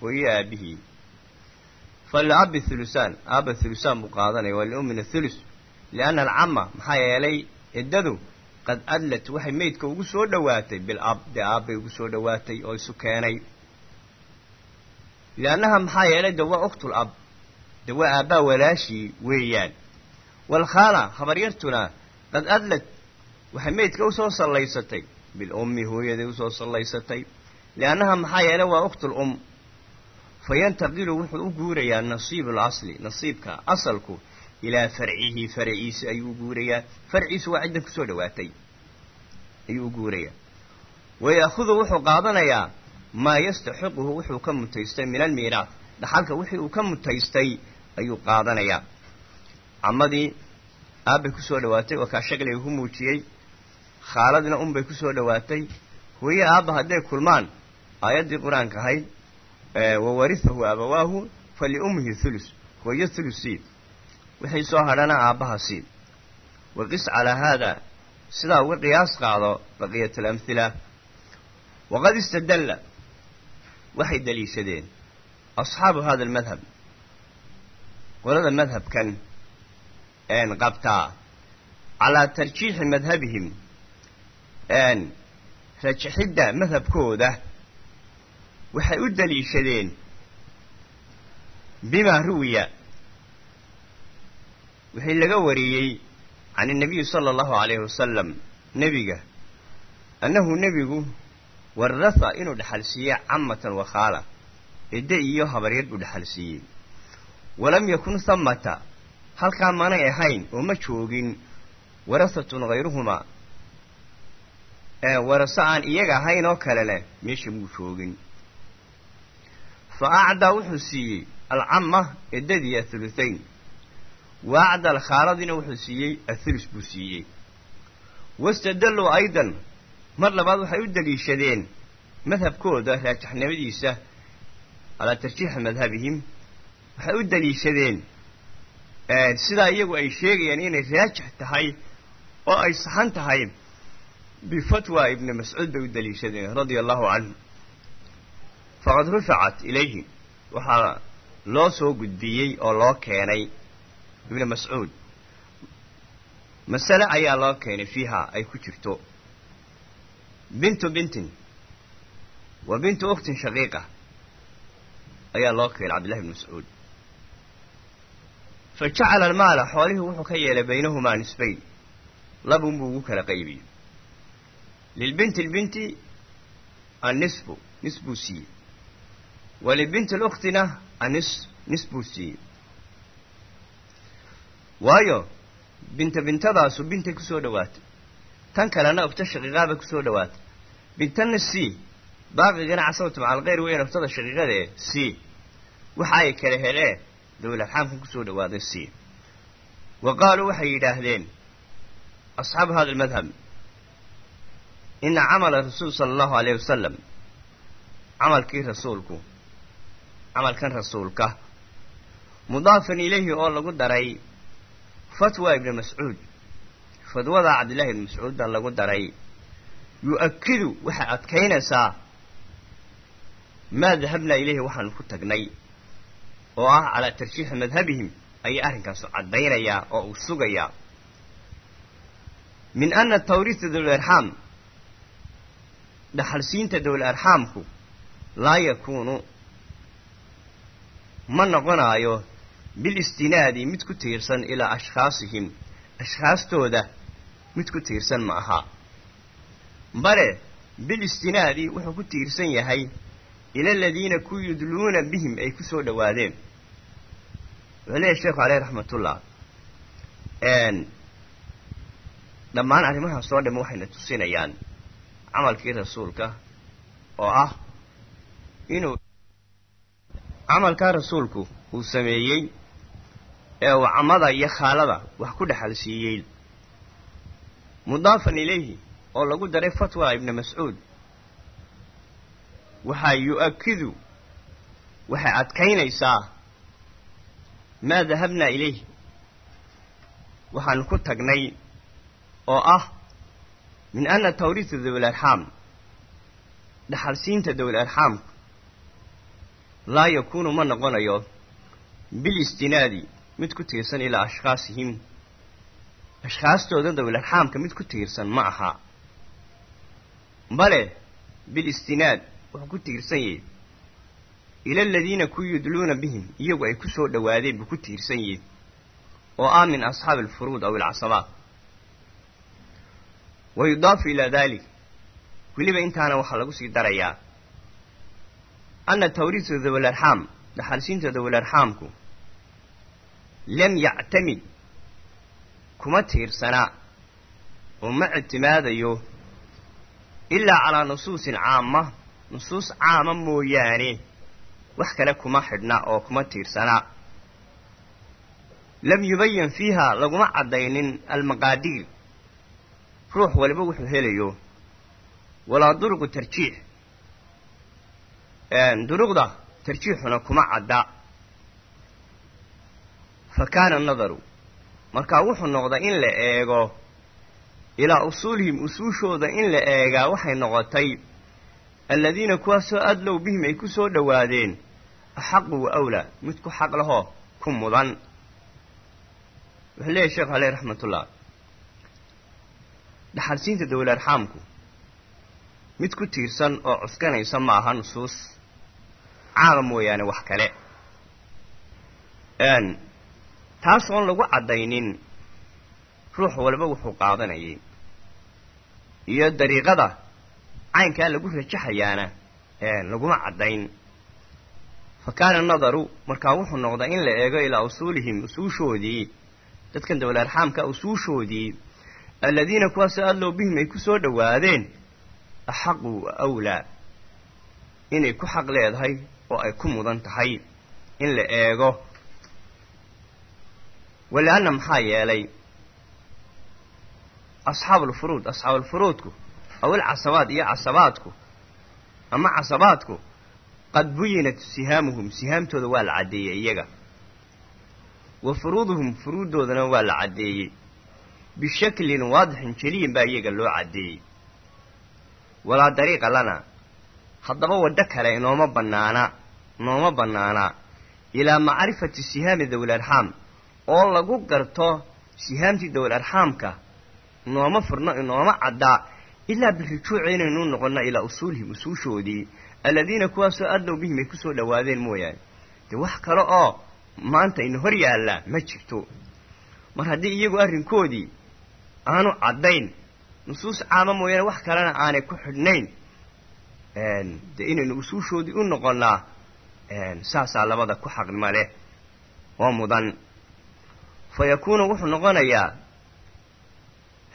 hooye aabihii faliabbi thulusaan aabba thulusaan buu qaadanaya waliummina thulus lianna alcamma maxaa yeelay eddadu qad adlat waxay meydka ugu soo dhowaatay bil ab dee aabbay ugu soo dhowaatay oo isu keenay liannaha maxaa yeelay de waa ukhtul ab de waa aabbaa walaashii weeyaan walkhaala habaryartuna qad adlat waxay meydka u soo sallaysatay bil ummi hooyaday u soo sallaysatay liannaha maxaa yeelay waa ukhtul um fa yantaqilu wuxuu u guurayaa nasiibu lasli nasiibka asalku ilaa farcihi farciisi ayuu guurayaa. Farciisu waa ciddan ku soo dhowaatay ayuu u guurayaa. Waya'khudu wuxuu qaadanayaa maa yastaxiquhu wuxuu ka mutaystay min almiiraat dhaxalka wixii uu ka mutaystay ayuu qaadanayaa. Camadii aabbay ku soo dhowaatay waa kaa shaqliga ku muujiyey. Khaaladina unbay ku soo dhowaatay hooye aabba hadday kulmaan aayaddii qur'aanka ahayd wawarihahu abawaahu faliummihi thulus hooyo thulusi wixii soo hadhana aabbaha sii waqis calaa haada sidaa uga qiyaas qaado baqiyat alamhila waqad istadalla waxay daliishadeen asxaabu hada almadhab. Qolada madhabkan een qabtaa calaa tarjiixi madhabihim een rajaxidda madhabkooda waxay u daliishadeen bimaa ruwiya. Wixii laga wariyey can inabiyi sala allahu calayhi wasalam nebiga annahu nebigu warratha inuu dhexal siiyey camatan wa khaala edde iyo habaryar buu dhexal siiyey. Walam yakun hamata halkaa manay ahayn oo ma joogin warasatun hayruhumaa waraso aan iyaga ahayn oo kalena meesha muu joogin fa acdaa wuxuu siiyey alcamma eddadii athuluthayn wa acda alkhaaladina wuxuu siiyey athulus buu siiyey wastadalluu aydan mar labaad waxay u daliishadeen madhabkooda raajaxnimadiisa calaa tarjiixi madhabihim waxay u daliishadeen sidaa iyagu ay sheegayaan inay raajix tahay oo ay saxan tahay bifatwa ibni mascuud bay u daliishadeen radia allahu canhu faqad ruficat ilayhi. Waxaa loo soo gudbiyey oo loo keenay ibni mascuud masale ayaa loo keenay fiiha ay ku jirto. Bintu bintin wa bintu ukhtin shaqiiqa ayaa loo keenay cabdillahi ibni mascuud fa jacala almaala xoolihii wuxuu ka yeelay baynahumaa nisbayn. Labunbuu ugu kala qaybiyey lilbinti lbinti annisfu nis buu siiyey wa libinti lukhtina anis nis buu siiyey waayo binta bintadaasu bintay ku soo dhowaatay tan kalena ogta shaqiiqaabay ku soo dhowaatay bintanna c baaqigana casabatu macalkhayr weyn ogtada shaqiiqadae c waxa ay kala helee dowlarxaamkan ku soo dhowaaday c wa qaaluu waxay yidhaahdeen asxaabu hada almadhab ina camala rasuul sala allahu alayh wasalam camalkii rasuulku camalkan rasuulka. Mudaafan ilayhi oo lagu daray fatwa ibni mascuud fadwada cabdillahi ibni mascuudna lagu daray. Yu-akidu waxay adkaynaysaa maa dahabnaa ilayhi waxaanu ku tagnay. Oo ah calaa tarjiixi madhabihim ayay arrinkaasu caddaynayaa oo uu sugayaa min ana tawriita dawla arxaam dhaxalsiinta dawla arxaamku laa yakuunu ma noqonaayo bilistinaadi mid ku tiirsan ilaa ashkhaasihim. Ashkhaastooda mid ku tiirsan ma aha. Bale bilistinaadi wuxuu ku tiirsan yahay ila aladiina ku yudluuna bihim ay ku soo dhowaadeen. Wuxuu leeyahy sheekhu caleyh raxmatullah dhammaan arrimahaas oo dham waxayna tusinayaan camalkii rasuulka oo ah inuu camalkaa rasuulku uu sameeyey ee uu camada iyo khaalada wax ku dhexal siiyey. Mudaafan ilayhi oo lagu daray fatwa ibni mascuud waxaa yu-akidu waxay adkaynaysaa maa dahabnaa ilayhi. Waxaanu ku tagnay oo ah min ana tawriita dawil arxaam dhaxalsiinta dawil arxaamka laa yakuunu ma noqonayo bilistinaadi mid ku tiirsan ilaa ashkhaasihim. Ashkhaastooda dawil arxaamka mid ku tiirsan ma aha. Bale bilistinaad wuxuu ku tiirsan yahay. Ila aladiina ku yudluuna bihim iyagu ay ku soo dhowaadeen buu ku tiirsan yahay. Oo ah min asxaabi alfuruud aw alcasabaat. Wa yudaafu ilaa dalik weliba intaana waxaa lagu sii darayaa ana tawriita dawil arxaam dhaxalsiinta dawil arxaamku lam yactamid kuma tiirsanaa oo ma ictimaadayo ilaa calaa nusuusin caama nusuus caama mooyaane wax kale kuma xidhna oo kuma tiirsanaa lam yubayan fiiha laguma caddaynin almaqaadiir ruux waliba wuxuu helayo walaa duruqu tarjiix duruqda tarjiixuna kuma cadda. Fa kaana nadaru. Markaa wuxuu noqday in la eego ilaa usuulihim usuushooda in la eegaa waxay noqotay aladiina kuwaasoo adlow bihim ay ku soo dhowaadeen axaqu wa awlaa mid ku xaq lahoo ku mudan. Wuxuu leeyahy sheekhu aleyh raxmatullah. Dhaxalsiinta dawil arxaamku mid ku tiirsan oo cuskanaysa ma aha nusuus caama mooyaane wax kale. Taas oon lagu caddaynin ruux walba wuxuu qaadanayay. Iyo dariiqada caynkaa lagu rajaxayaana laguma caddayn. Fa kaana nadaru markaa wuxuu noqdaa in la eego ilaa usuulihim usuushoodii dadkan dawil arxaamka usuushoodii aladiina kuwaasoo adlow bihim ay ku soo dhowaadeen axaqu awlaa inay ku xaq leedahay oo ay ku mudan tahay in la eego. Walianna maxaa yeelay asxaabulfuruud asxaabulfuruudku aw ilcasabaad iyo casabaadku ama casabaadku qad buyinat sihaamuhum sihaamtooda waa la caddeeyey iyaga. Wa furuuduhum furuuddoodana waa la caddeeyey bishaklin waadixin jeliyin baa iyaga loo caddeeyey walaa dariiqa lana haddaba waddo kale inooma bannaana inooma bannaana. Ilaa macrifati sihaami dawil arxaam oo lagu garto sihaamtii dawil arxaamka inooma furno inooma caddaa ilaa birujuuci inaynu noqonno ilaa usuulihim usuushoodii aladiina kuwaasoo adlow bihim ay ku soo dhowaadeen mooyaane. Dee wax kale oo maanta ina hor yaallaa ma jirto. Mar haddii iyagu arrinkoodii aanu caddayn nusuus caama mooyaane wax kalena aanay ku xidhnayn dee inaynu usuushoodii u noqonnaa saasaa labada ku xaqnima leh. Oo mudan. Fa yakuunu wuxuu noqonayaa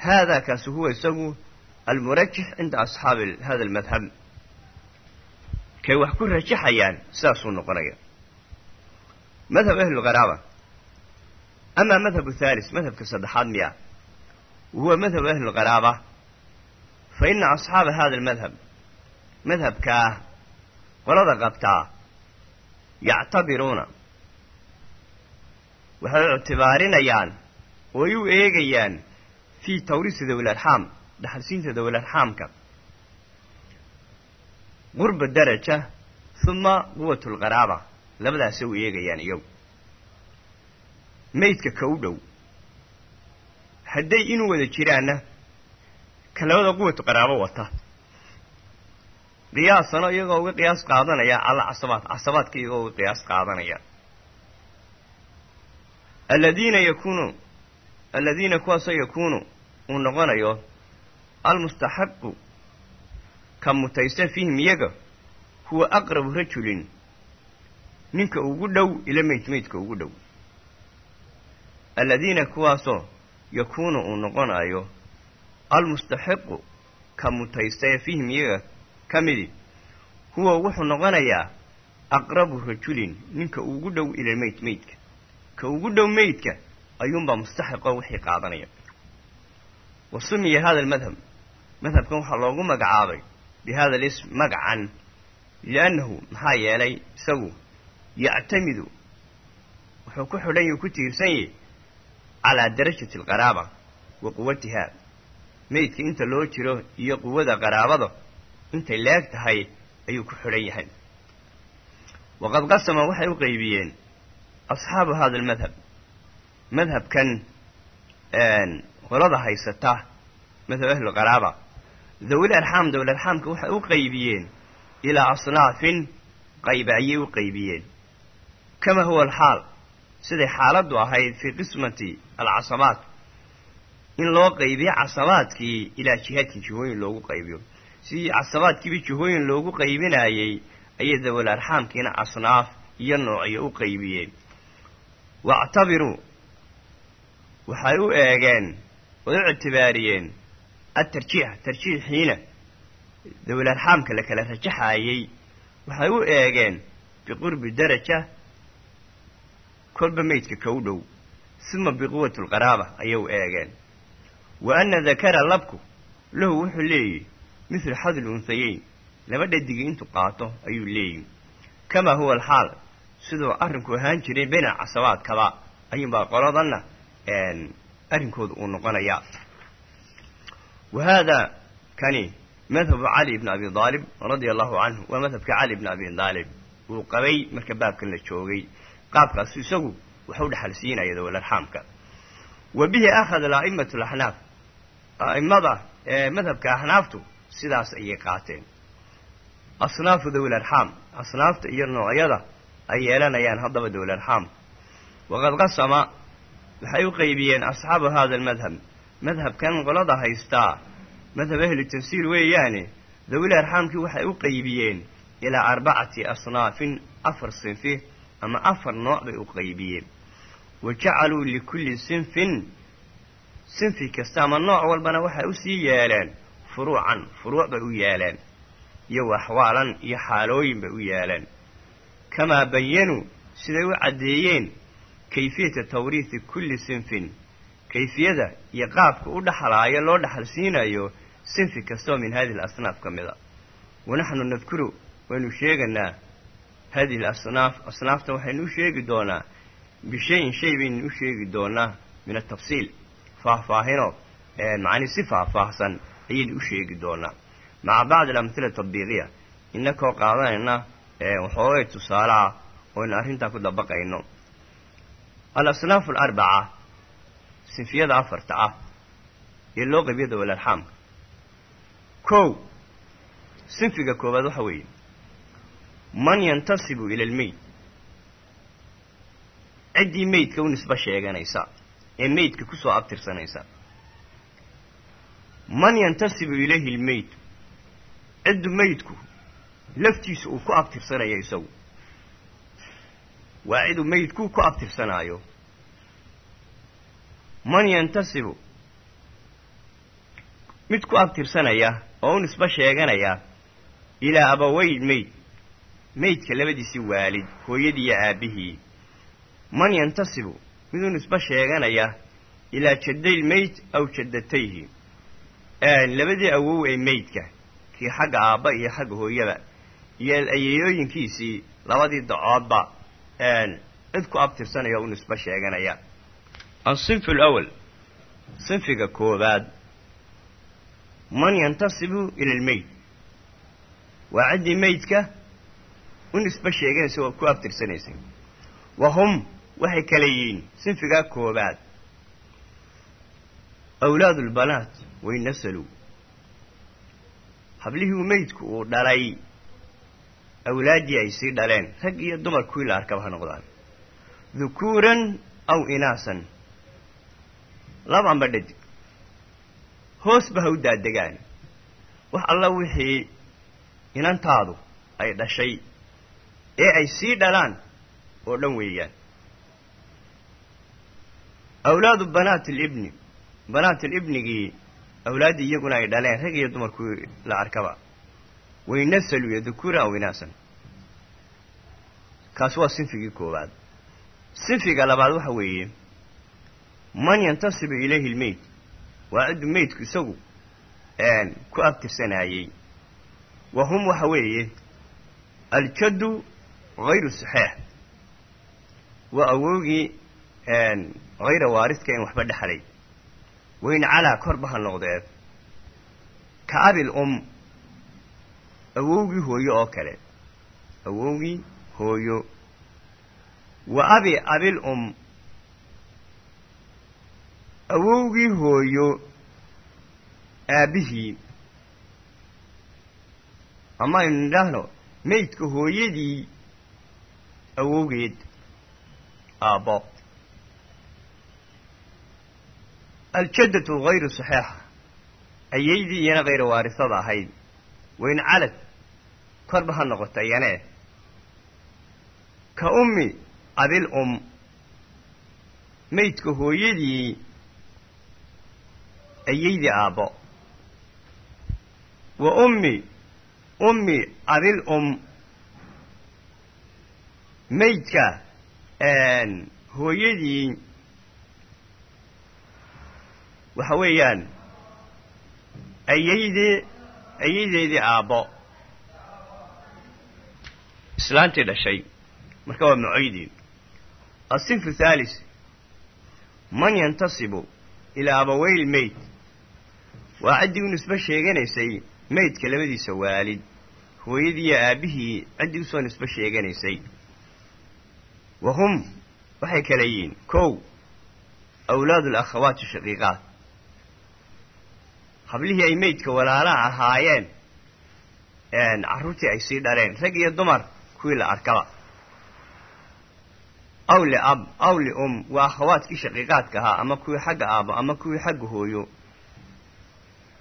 haadaa kaasi huwa isagu almurajix cinda asxaabi hada almadhab kay wax ku rajaxayaan sidaasuu noqonaya madhab ahlulqaraaba amaa madhabu thalis madhabka saddexaad miya wahuwa madhabu ahli lqaraaba fa ina asxaaba hada almadhab madhabkaa qolada qabtaa yactabiruuna waxay ictibaarinayaan oo ay u eegayaan fii tawriisi dawlarxaam dhaxalsiinta dawlarxaamka qurba daraja huma quwat lqaraaba labadaasay u eegayaan iyagu. Maydka ka u dhow. Hadday inuu wada jiraanna ka labada quwatu qaraabo wata qiyaasano iyagoo uga qiyaas qaadanaya cala casabaad casabaadka iyagoo uga qiyaas qaadanaya aladiina yakuunu aladiina kuwaasoo yakuunu uu noqonayo almustaxaqu ka mutaysta fiihim iyaga huwa aqrabu rajulin. Ninka ugu dhow ila meyd meydka ugu dhow aladiina kuwaasoo yakuunu uu noqonayo almustaxiqu ka mutaystae fiihim iyaga ka huwa wuxuu noqonayaa aqrabu rajulin ninka ugu dhow ila meyd meydka. Ka ugu dhow meydka ayuunbaa mustaxiqoo wixii qaadanaya. Wa sumiya hada almadhab. Madhabkan waxaa loogu magacaabay bi hada alism magacan liannahu maxaa yeelay isagu yactamidu wuxuu ku xidhan yah ku tiirsan yahy calaa darajati alqaraaba wa quwatiha meydka inta loo jiro iyo quwada qaraabada intay leeg tahay ayuu ku xidhan yahay. Waqad qasama waxay u qaybiyeen asxaabu hada almadhab madhabkan qolada haysata madhab ahlulqaraaba dawil arxaam dawil arxaamka waxay u qaybiyeen ilaa asnaafin qayba ayay u qaybiyeen. Kama huwa alxaal siday xaaladdu ahayd fii qismati alcasabaat in loo qaybiyo casabaadkii ilaa jihaadkii jihooyin loogu qaybiyo sidii casabaadkiiba jihooyin loogu qaybinayey ayay dawil arxaamkiina asnaaf iyo noocyo u qaybiyeen. Wactabiruu waxay u eegeen way u ictibaariyeen atarjiix tarjiixiina dawil arxaamka la kala rajaxaayey waxay u eegeen biqurbi daraja kolba meydka ka u dhow suma biquwati lqaraaba ayay u eegeen. Wa anna dakara labku lahu wuxuu leeyihi mithlu xadl unhayeyn laba dhadigii intuu qaato ayuu leeyihi kamaa huwa alxaal siduu arrinku ahaan jiray bayna casabaadkaba ayuunbaa qoladanna arrinkooda uu noqonayaa wa haadaa kani madhabu cali bni abi aalib radia allahu canhu waa madhabka cali bni abi aalib uu qabay marka baabkan la joogay qaabkaasu isagu waxu dhexal siinaya dawlarxaamka wa bihi akhada madhabka axnaaftu sidaas ayay qaateen. Asnaafu dawlarxaam asnaafta iyo noocyada ay yeelanayaan haddaba dawlarxaam waqad qasama waxay u qaybiyeen asxaabu hada almadhab madhabkan qolada haystaa madhab ahli tafsiir weeyaane dawil arxaamkii waxay u qaybiyeen ilaa arbacati asnaafin afar sinfi ama afar nooc bay u qaybiyeen. Wa jacaluu likulli sinfin sinfi kasta ama nooc walbana waxay u sii yeeleen furuucan furuuc bay u yeeleen iyo axwaalan iyo xaalooyin bay u yeeleen kamaa bayanuu siday u caddeeyeen kayfiyata tawriisi kulli sinfin kayfiyada iyo qaabka u dhaxlaayo loo dhaxal siinayo sinfi kastoo min hadihi alasnaaf ka mid a wanaxnu nadkuru waynu sheeganaa hadihi alasnaaf asnaafta waxaynu u sheegi doonaa bishayin shay baynu u sheegi doonaa min atafsiil faahfaahino macanii si faahfaahsan ayaynu u sheegi doonaa maca bacdi alamhila tadbiiqiya inakoo qaadanayna waxoogay tusaalaha oynu arrintaa ku dabaqayno. Alasnaafu alarbaca sinfiyada afarta ah ee loo qaybiyo dawalarxaamka kow sinfiga koowaad waxa weeye. Man yantasibu ila almeyd ciddii meydka u nisbo sheeganaysa ee meydka ku soo abtirsanaysa man yantasibu ilayhi almeyd ciddu meydku laftiisa uu ku abtirsanayo isagu. Waa ciduu meydku ku abtirsanaayo. Man yantasibu mid ku abtirsanaya oo u nisbo sheeganaya ilaa abawey meyd meydka labadiisii waalid hooyadii iyo aabbihii man yantasibu mid u nisbo sheeganaya ilaa jadday lmeyd aw jaddatayhi labadii awow ee meydka kii xagga aabba iyo xagga hooyaba iyo ayeeyooyinkiisii labadii dacoodba cid ku abtirsanaya u nisbo sheeganaya. Asinfu alawal sinfiga koowaad. Man yantasibu ila almeyd waa ciddii meydka u nisbo sheeganaysa oo ku abtirsanaysay. Wa hum waxay kala yihiin sinfigaa koowaad. Awlaadu lbanaat way nasaluu hablihii meydku uu dhalay awlaaddii ay sii dhaleen rag iyo dumar kuwii la arkaba ha noqdaan. Dukuuran aw inaasan. Labanba dhadig hoosba ha u daadegaan wax alla wixii inantaadu ay dhashay ee ay sii dhalaan oo dhan weeyaan. Awlaadu banaat alibni banaat alibnigii awlaaddii iyaguna ay dhaleen rag iyo dumar kuwii la arkaba way nasalu iyo dukuuran aw inaasan kaas waa sinfigii koowaad sinfiga labaad waxa weeye man yantasibu ilayhi lmeyd waa ciddu meydku isagu ku abtirsanaayey wa hum waxa weeye aljaddu hayru saxeex waa awowgii hayra waaridka in waxba dhexlay wayn calaa korba ha noqdee. Ka abil um awowgii hooyo oo kale. Awowgii hooyo. Wa abi abil um awowgii hooyo aabbihii ama aynu nidhaahno meydka hooyadii awowgeed aabbo aljaddatu hayru saxeixa ayaydii iyana hayra waarisada ahayd wayn calad korba ha noqota iyanee ka ummi abil um meydka hooyadii ayaydii aabbo wa ummi ummi abil um meydka hooyadii waxa weeyaan ayaydii ayaydeedii aabbo islaantii dhashay. Marka waa macoydii asinfu thalis man yantasibu ilaa abaweyl meyd waa ciddii u nisbo sheeganaysay meydka labadiisa waalid. Hooyadii iyo aabbihii ciddii u soo nisbo sheeganaysay. Wa hum waxay kala yihiin kow awlaadu alakhawaati shaqiiqaat hablihii ay meydka walaalaha ahaayeen carruurtii ay sii dhaleen rag iyo dumar kuwii la arkaba. Aw liab aw lium waa akhawaadkii shaqiiqaadka ahaa ama kuwii xagga aabbo ama kuwii xagga hooyo.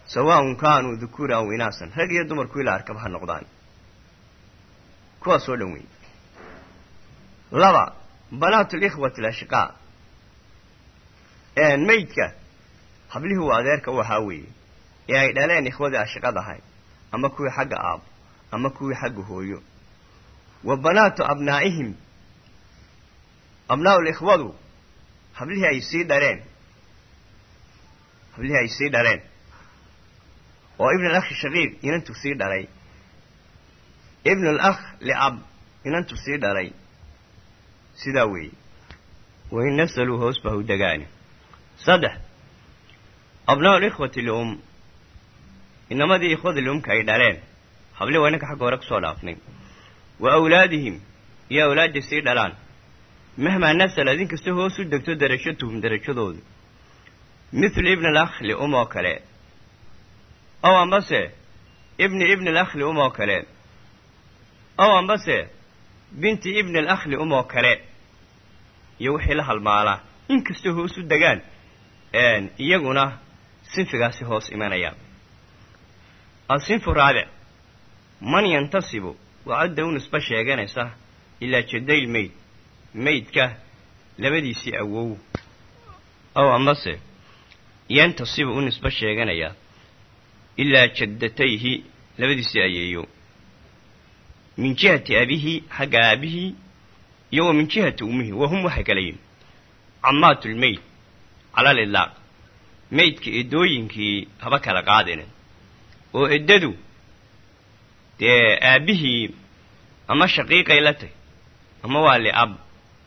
Sawaaun kaanuu dukuura aw inaasan. Rag iyo dumar kuwii la arkaba ha noqdaan. Kuwaas oo dhan wey laba banaatu likhwati alashqaa. Meydka hablihii uu adeerka u ahaa weeye ee ay dhaleen ikhwadii ashqad ahay ama kuwii xagga aabbo ama kuwii xagga hooyo. Wa banaatu abnaa'ihim abnaa'ul ikhwadu hablihii ay sii dhaleen hablihii ay sii dhaleen oo ibn alakhi shaqiiq inantu sii dhalay ibn alakh liab inantu sii dhalay sidaa weeye. Wain nasaluu hoos baa u degaani saddex abnaa'u likhwati lium inamadii ikhwada liumka ay dhaleen habli waa inanka xagga hore ku soo dhaafnay wa awlaadihim iyo awlaadday sii dhalaan mahmaa nasala idinkasta hoos u degto derajatuhum derajadoodu mithlu ibn alakh lium oo kale ow ambase ibni ibni alakh lium oo kale ow ambase binti ibni alakh lium oo kale iyo wixii la halmaalaa inkastoo hoos u degaan iyaguna sinfigaasi hoos imanaya asinfu raabic man yantasibu. Waa cidda u nisbo sheeganaysa ilaa jadayl meyd meydka labadiisii awow. Ow ambase yantasibu u nisbo sheeganaya ilaa jaddatayhi labadiisii ayeeyo. Min jihati abihi xagga aabihii iyo wa min jihati ummihi wa hum waxay kala yihiin cammaatulmeyd calal idlaaq. Maydka eddooyinkii haba kala qaadine oo eddadu dee aabbihii ama shaqiiqay la tahy ama waa liab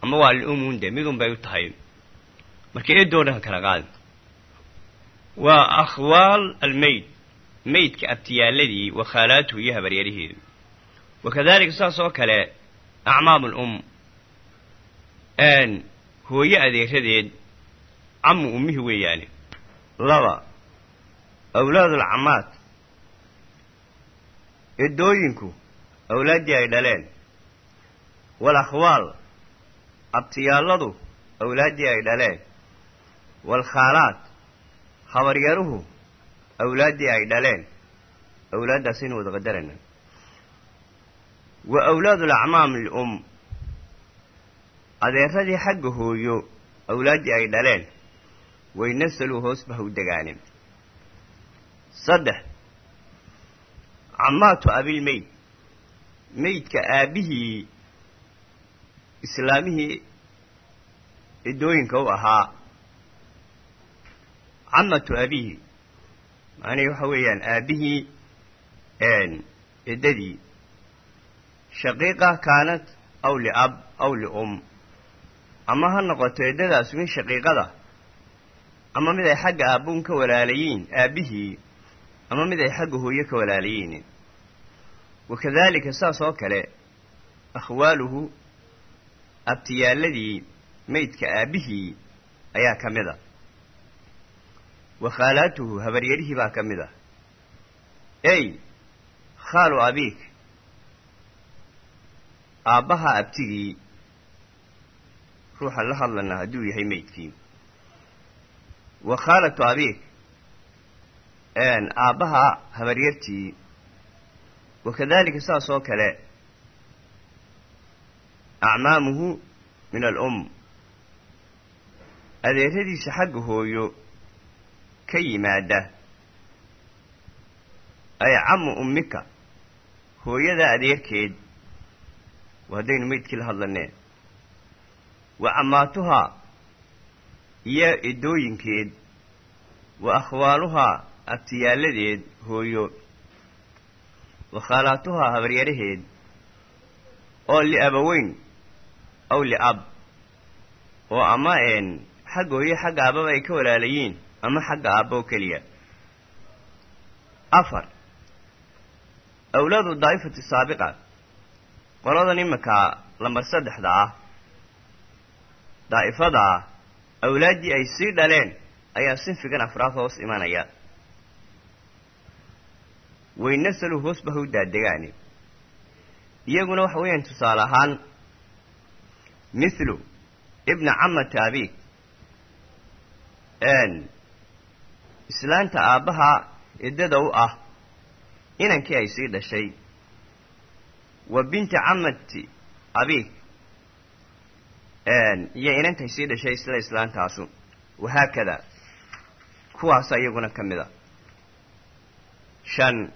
ama waa liumuun dee midun bay u tahay. Marka eddoo dhan kala qaadin waa akhwaal almeyd meydka abtiyaaladii wa khaalaatuhu iyo habaryaraheedu wakadalika saas oo kale acmaam alum hooye adeeradeed camu ummihi weeyaane. Laba awlaadulcamaad eddooyinku awlaaddii ay dhaleen. Wal akhwaal abtiyaalladu awlaaddii ay dhaleen. Waalkhaalaad habaryaruhu awlaaddii ay dhaleen. Awlaaddaasaynu wada qadarana wa awlaadulacmaam lilum adeeradii xagga hooyo awlaaddii ay dhaleen. Way nasaluu hoos bah u degaaneen saddex cammaatu abilmeyd meydka aabbihii islaamihii eddooyinka u ahaa. Cammatu abihi macnihii waxa weeyaan aabbihii eddadii. Shaqiiqa kaanad aw liab aw lium ama ha noqoto eddadaas min shaqiiqada. Ama mid ay xagga aabbuun ka walaalayiin aabbihii ama mid ay xagga hooyo ka walaalayiin wakadaalika saas oo kale akhwaaluhu abtiyaaladii meydka aabbihii ayaa ka mid a. Wa khaalaatuhu habaryarihii baa ka mid ah ey khaalu abiik aabbaha abtigii ruuxa la hadlana hadduu yahay meydkii wa khaalatu abiik aabbaha habaryartii. Wakadalika saas oo kale acmaamuhu min alum adeeradiisa xagga hooyo ka yimaada ay camu ummika hooyada adeerkeed. Haddaynu meydkii la hadlaneen wa cammaatuhaa iyo eddooyinkeed wa akhwaaluhaa abtiyaaladeed hooyo wa khaalaatuhaa habaryaraheed oo liabaweyn aw liab oo ama een xagga hooyo xagga aababa ay ka walaalayiin ama xagga aabba oo keliya afar awlaadu daa'ifati saabiqa qoladan iminka lambar saddexda ah daa'ifada ah awlaaddii ay sii dhaleen ayaa sinfigan afraad hoos imanaya waynasalu hoos ba daadegaani iyaguna waxa weeyaan tusaale ahaan mithlu ibna camata abiik islaanta aabbaha eddada u ah inankii ay sii dhashay. Wa binti camati abiik iyo inantay sii dhashay isla islaantaasu. Wahaakada kuwaasa iyaguna ka mid a. Shan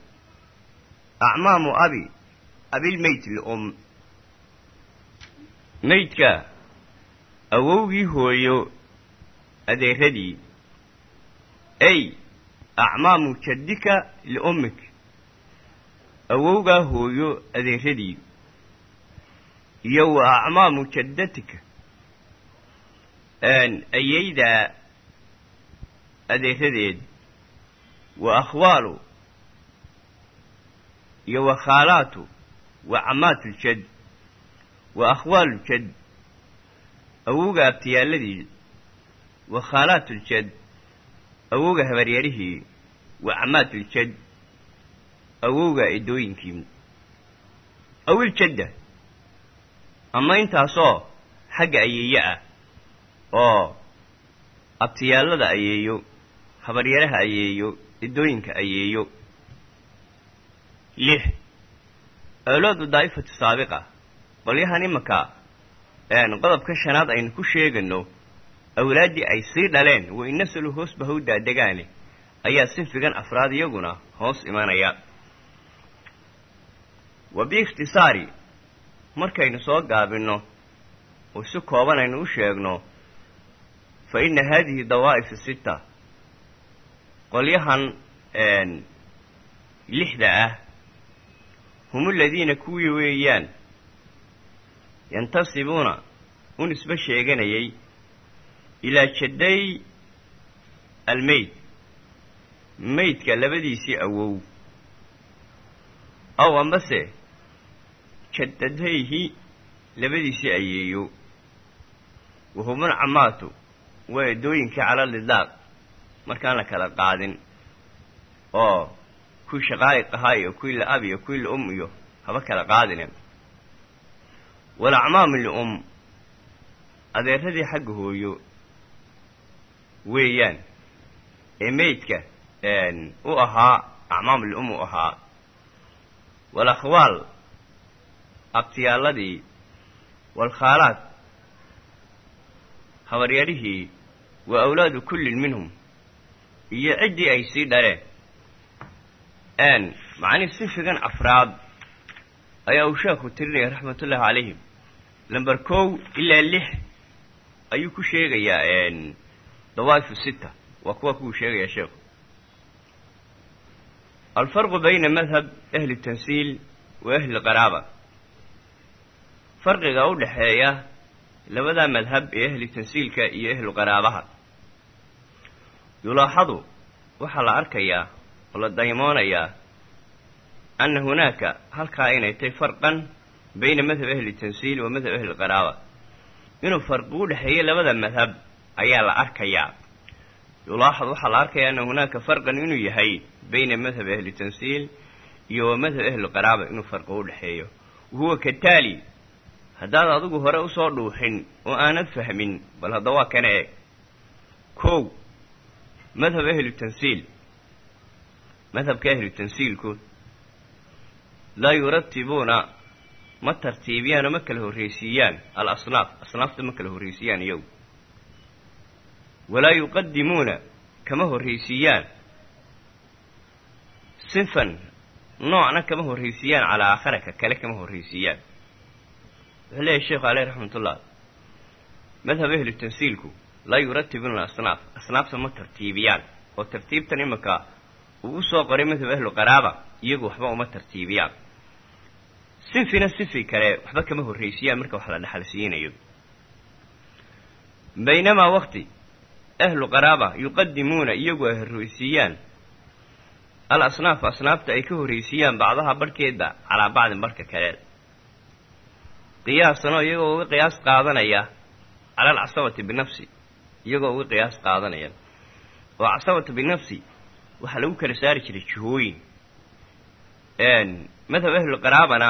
acmaamu abi abilmeyt lium meydka awowgii hooyo adeeradii ay acmaamu jaddika liummik awowgaa hooyo adeeradii iyo wa acmaamu jaddatika ayaydaa adeeradeed wa akhwaalu iyo wa khaalaatu wa cammaatuljad wa akhwaaluljad awowga abtiyaaladii wa khaalaatuljad awowga habaryarihii wa cammaatuljad awowga eddooyinkii. Awiljadda ama intaasoo xagga ayeeye ah oo abtiyaallada ayeeyo habaryaraha ayeeyo eddooyinka ayeeyo lix awlaadu daa'ifatu saabiqa. Qolyahan imanka. Qodobka shanaad aynu ku sheegano awlaaddii ay sii dhaleen wa inasalu hoosba ha u daadegaane ayaa sinfigan afraad iyaguna hoos imanaya wa biikhtisaari markaynu soo gaabinno oo si kooban aynu u sheegno fa inna haadihi dawaa'if sita qolyahan lixda ah hum aladiina kuwii weeyaan yantasibuuna u nisbo sheeganayay ilaa jadday almeyd meydka labadiisii awow aw ambase jaddadayhi labadiisii ayeeyo wahumal camaatu waa eddooyinkii cala lidaaq markaan la kala qaadin oo kuwii shaqaa'iq ahaa iyo kuwii la ab iyo kuwii la um iyo haba kala qaadine walacmaam lium adeeradii xagga hooyo weeyaan ee meydka u ahaa acmaam lium u ahaa walakhwaal abtiyaaladii waalkhaalaad habaryarihii wa awlaadu kullin minhum iyo ciddii ay sii dhaleen macnii sifigan afraad ayaa uu sheekhu tirinaya raxmatullaahi calayhim lamber kow ilaa lix ayuu ku sheegayaa dawaa'ifu sita waa kuwa kuwuu sheegayaa sheekhu alfarqu bayna madhab ahli tansiil wa ahli qaraaba farqiga u dhexeeya labadaa madhab ee ahli tansiilka iyo ahlu qaraabaha yulaaxadu waxaa la arkayaa oo la daymoonayaa anna hunaaka halkaa inay tahay farqan bayna madhab ahli tansiil wa madhab ahli qaraaba inuu farqi u dhexeeya labada madhab ayaa la arkayaa. Yulaaxad waxaa la arkayaa anna hunaaka farqan inuu yahay bayna madhab ahli tansiil iyo wa madhab ahli qaraaba inuu farqi u dhexeeyo wahuwa kataali haddaad adigu hore u soo dhuuxin oo aanad fahmin bal hadda waa kana eeg kow madhab ahlu madhabka ahlu tansiilku laa yuratibuuna ma tartiibiyaan oo ma kala horraysiiyaan al asnaaf asnaafta ma kala horraysiiyaan iyagu. Walaa yuqadimuuna kama horraysiiyaan sinfan noocna kama horraysiiyaan calaa aakhara ka kale kama horraysiiyaan wuxuu leeyahy sheekhu aleyh raxmatullah madhab ahlu tansiilku laa yuratibuuna asnaaf asnaafta ma tartiibiyaan. Oo tartiibtan iminka uu u soo qoray madhab ahlu qaraaba iyagu waxba uma tartiibiyaan sinfina sinfi kale waxba kama horraysiiyaan marka wax la dhexal siinayo baynamaa waqti ahlu qaraaba yuqadimuuna iyagu ay horraysiiyaan al asnaaf asnaafta ay ka horraysiiyaan bacdaha barhkeeda calaa bacdin barhka kale qiyaasanoo iyagoo uga qiyaas qaadanaya cala alcasabati binafsi. Iyagoo uga qiyaas qaadanaya oo casabatu binafsi waxaa lagu kala saari jiray jihooyin. Madhab ahlu qaraabana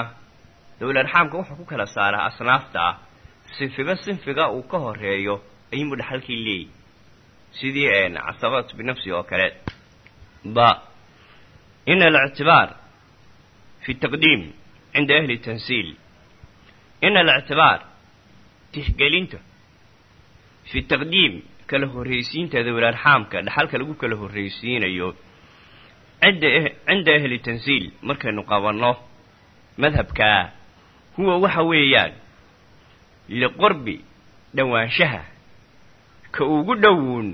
dowlarxaamka wuxuu ku kala saaraa asnaafta ah. Sinfiba sinfiga uu ka horeeyo ayuunbu dhexalkii leeyi sidii casabatu binafsi oo kale. Ba ina alictibaar fi taqdiim cinda ahli tansiil. Ina alictibaar tixgelinta fi taqdiim kala horraysiinta dowlarxaamka dhaxalka lagu kala horraysiinayo cinda cinda ahli tansiil markaynu qabanno madhabkaa huwa waxa weeyaan liqorbi dhowaanshaha ka ugu dhowuun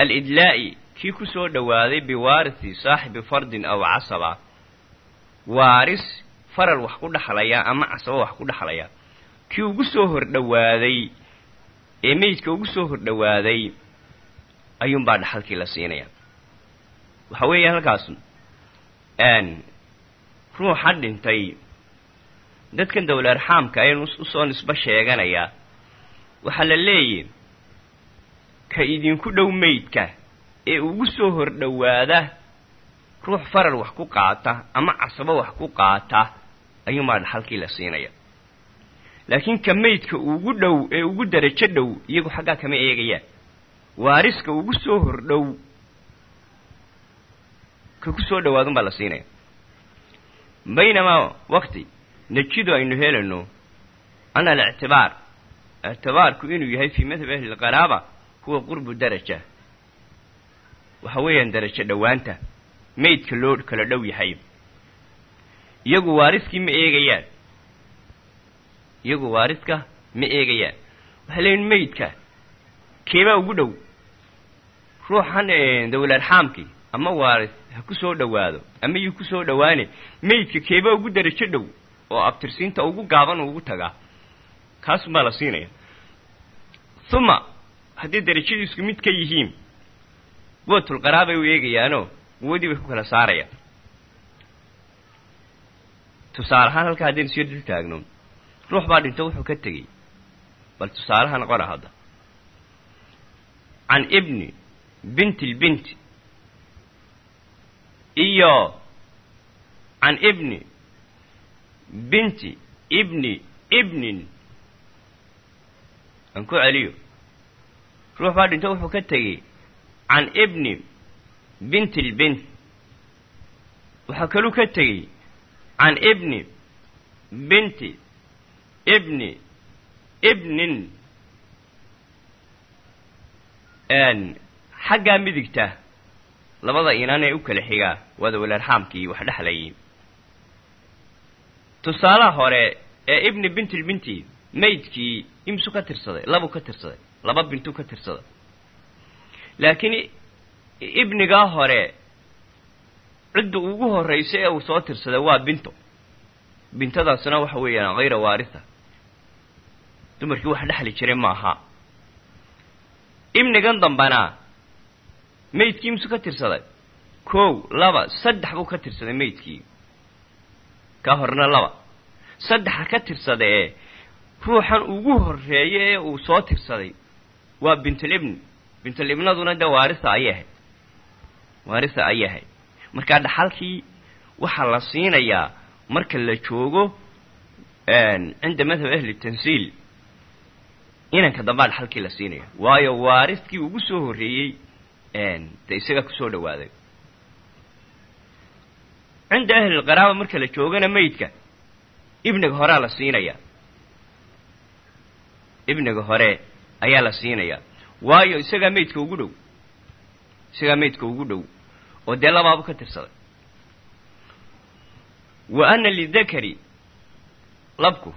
alidlaa'i kii ku soo dhowaaday biwaarisi saaxibi fardin aw casaba waaris faral wax ku dhexlaya ama casabo wax ku dhexlaya kii ugu soo hordhowaaday ee meydka ugu soo hordhowaaday ayuunbaa dhaxalkii la siinaya waxa weeya halkaas ruuxa dhintay. Dadkan dowlarxaamka aynu u soo nisbo sheeganayaa waxaa la leeyihi ka idinku dhow meydka ee ugu soo hordhowaada ruux faral wax ku qaata ama casabo wax ku qaata ayuunbaa dhaxalkii la siinaya laakiin ka meydka ugu dhow ee ugu darajo dhow iyagu xaggaa kama eegayaan. Waariska ugu soo hordhow ka ku soo dhawaadun baa la siinaya. Baynamaa waqti najidu aynu helayno ana alictibaar. Ictibaarku inuu yahay fii madhab ahli lqaraaba huwa qurbu daraja. Waxa weeyaan darajo dhowaanta meydka loo kala dhow yahay. Iyagu waariskii ma eegayaan iyagu waariska ma eegayaan waxay leeyiin meydka keebaa ugu dhow. Ruuxan dawlarxaamkii ama waaris ha ku soo dhowaado ama yuu ku soo dhowaane meydka keebaa ugu darajo dhow oo abtirsiinta ugu gaaban ugu tagaa kaasumbaa la siinaya. Uma haddii darajadu isku mid ka yihiin wootulqaraabay u eegayaanoo quwadii bay ku kala saarayaan tusaale ahaan halkaa haddaynu soo dul taagno ruux baa dhinto wuxuu ka tegey. Bal tusaalahan qora hadda. Can ibni binti lbinti iyo can ibni binti ibni ibnin. Aan ku celiyo. Ruux baa dhinto wuxuu ka tegey can ibni binti lbint waxaa kaluu ka tegey can ibni binti ibni ibnin xaggaa midigta labada inan ee u kala xigaa waada walarxaamkii wax dhexlayay tusaalaha hore ee ibni bintilbinti maydkii imsu ka tirsaday labuu ka tirsaday laba bintuu ka tirsaday laakiin ibnigaa hore cidda ugu horraysa ee uu soo tirsaday waa binto bintadaasna waxa weeyaan hayra waaritha dumarkii wax dhexli jiray maaha. Ibnigan dambana maydkii imsu ka tirsaday? Kow laba saddex buu ka tirsaday maydkii kaa horena laba. Saddexa ka tirsada ee ruuxan ugu horreeya ee uu soo tirsaday waa bintulibni bintulibnaduna dee waarisa ayay ahayd. Waarisa ayay ahayd. Markaa dhaxalkii waxaa la siinayaa marka la joogo cinda madhab ahli tansiil inanka dambaa dhaxalkii la siinaya waayo waariskii ugu soo horreeyey dee isaga ku soo dhawaaday. Cinda ahlilqaraaba marka la joogana maydka ibniga horea la siinayaa. Ibniga hore ayaa la siinayaa. Waayo isagaa maydka ugu dhow isagaa maydka ugu dhow oo dee labaabu ka tirsaday. Wa ana lidakari labku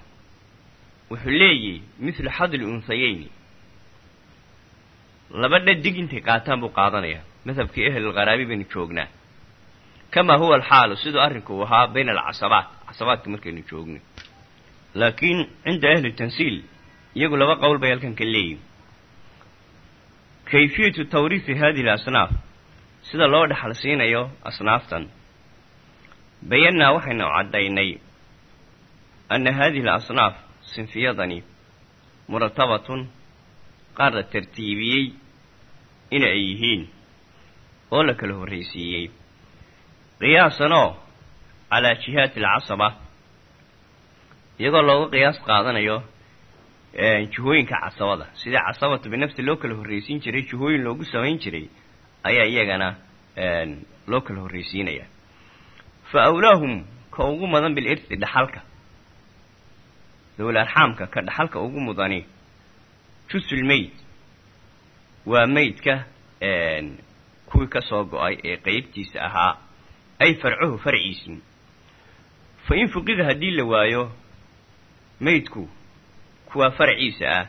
wuxuu leeyahy mithlu xadli unsayeyni laba dhadig intay qaataan buu qaadanayaa madhabkii ahlilqaraabi baynu joognaa. Kamaa huwa alxaalu siduu arrinku uu ahaa bayna alcasabaat casabaadka markaynu joogno. Laakiin cinda ahli tansiil iyagu laba qowl bay halkan ka leeyihiin kayfiyatu tawriisi hadihi alasnaaf sida loo dhexal siinayo asnaaftan. Bayannaa waxaynu caddaynay anna haadihi alasnaaf sinfiyadani muratabatun qaar la tartiibiyey in ay yihiin oo la kala horraysiiyey. Qiyaasanoo calaa jihaati alcasaba iyagoo looga qiyaas qaadanayo jihooyinka casabada. Sida casabatu binafsi loo kala horraysiin jiray jihooyin loogu samayn jiray ayaa iyagana loo kala horraysiinaya. Fa awlaahum ka ugu mudan bilirti dhaxalka dowla arxaamka ka dhaxalka ugu mudani jusul meyd. Waa meydka kuwii ka soo go'ay ee qeybtiisa ahaa ay farcuhu farciisii fa in fuqida haddii la waayo meydku kuwaa farciisa ah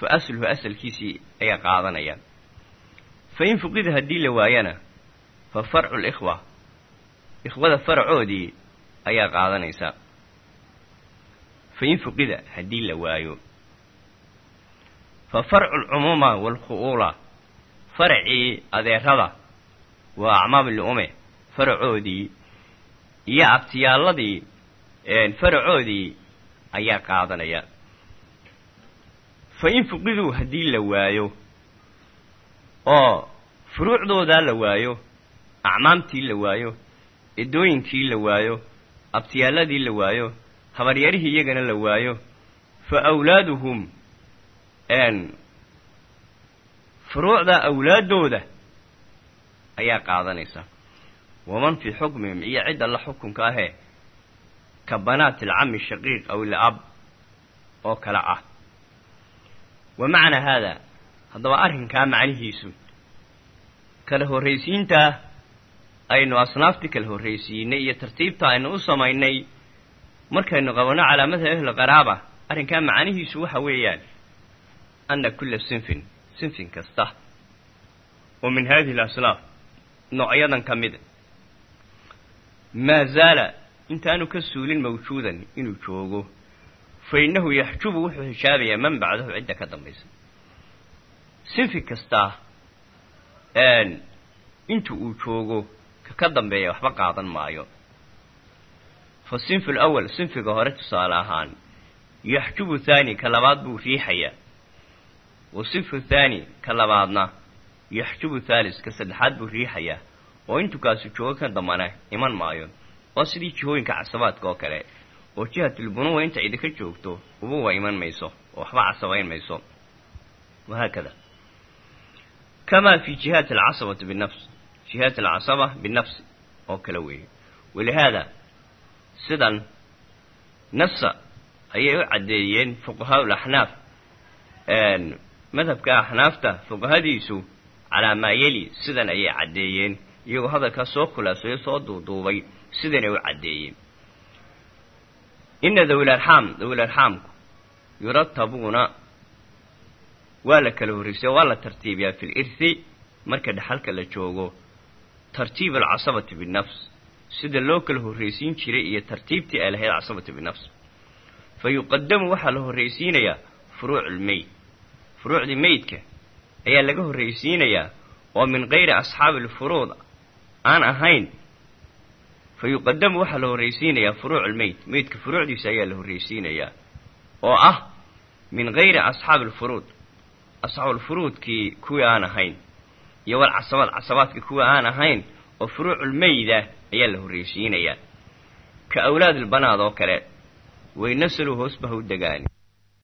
fa asluhu asalkiisii ayaa qaadanaya. Fa in fuqida haddii la waayana fa farcu likhwa ikhwada faracoodii ayaa qaadanaysa fa in fuqida haddii la waayo fa farcu alcumuuma waalkhu'uula faracii adeerada waa acmaam liume faracoodii iyo abtiyaalladii faracoodii ayaa qaadanaya fa in fuqiduu haddii la waayo oo furuucdoodaa la waayo acmaamtii la waayo edooyinkii la waayo abtiyaalladii la waayo habaryarihii iyagana la waayo. Fa awlaaduhum furuucda awlaaddooda ayaa qaadanaysa. Waman fii xukmihim iyo cidda la xukunka ahee ka banaati alcami shaqiiq aw ilab oo kale ah. Wa macnaa haada haddaba arrinkaa macnihiisu kala horraysiintaa aynu asnaaftii kala horraysiinay iyo tartiibta aynu u samaynay markaynu qabanno calaa madhab ahli qaraaba arrinkaa macnihiisu waxa weeyaan anna kulla sinfin sinfin kasta oo min haadihi alaslaaf noocyadan ka mida maa zaala intaanu ka suulin mawjuudan inuu joogo fa innahu yaxjubu wuxuu xijaabayaa man bacdahu cidda ka dambaysa. Sinfi kastaa inta uu joogo ka ka dambeeya waxba qaadan maayo fa sinfu alawal sinfiga hore tusaale ahaan yaxjubu thaani ka labaad buu riixayaa wa sinfu thaani ka labaadna yaxjubu thaalis ka saddexaad buu riixayaa oo intukaasu joogo ka dambana iman maayo. Waa sidii jihooyinka casabaadka oo kale. Oo jihatulbunuwa inta idinka joogto ubuwa iman mayso oo waxba casabayn mayso. Wahaakada binafsi oo kale weeye sidan nasa ayay u caddeeyeen fuqahaa laxnaaf. Madhabka axnaafta fuqahadiisu calaa maa yeli sidan ayay caddeeyeen. Iyagoo hadalkaa soo khulaaseeyo soo duuduubay sidanay u caddeeyeen. Ina dawilarxaam dawilarxaamku yuratabuuna waa la kala horraysiya waa la tartiibiyaa fi lirthi marka dhexalka la joogo tartiib alcasabati binafs sida loo kala horraysiin jiray iyo tartiibtii ay lahayd casabati binafs fa yuqadamu waxaa la horraysiinayaa furuucu lmeyd furuucdii meydka ayaa laga horraysiinayaa oo min kayri asxaabi alfuruud aan ahayn. Fa yuqadamu waxaa la horraysiinayaa furuucu lmeyd meydka furuucdiisa ayaa la horraysiinayaa oo ah min kayri asxaabi alfuruud asxaabulfuruudkii kuwii aan ahayn iyo wal casabaad. Casabaadka kuwii aan ahayn oo furuuculmeyda ayaa la horraysiinayaa ka awlaad ilbanaad oo kale way nasalu hoos ba ha u degaani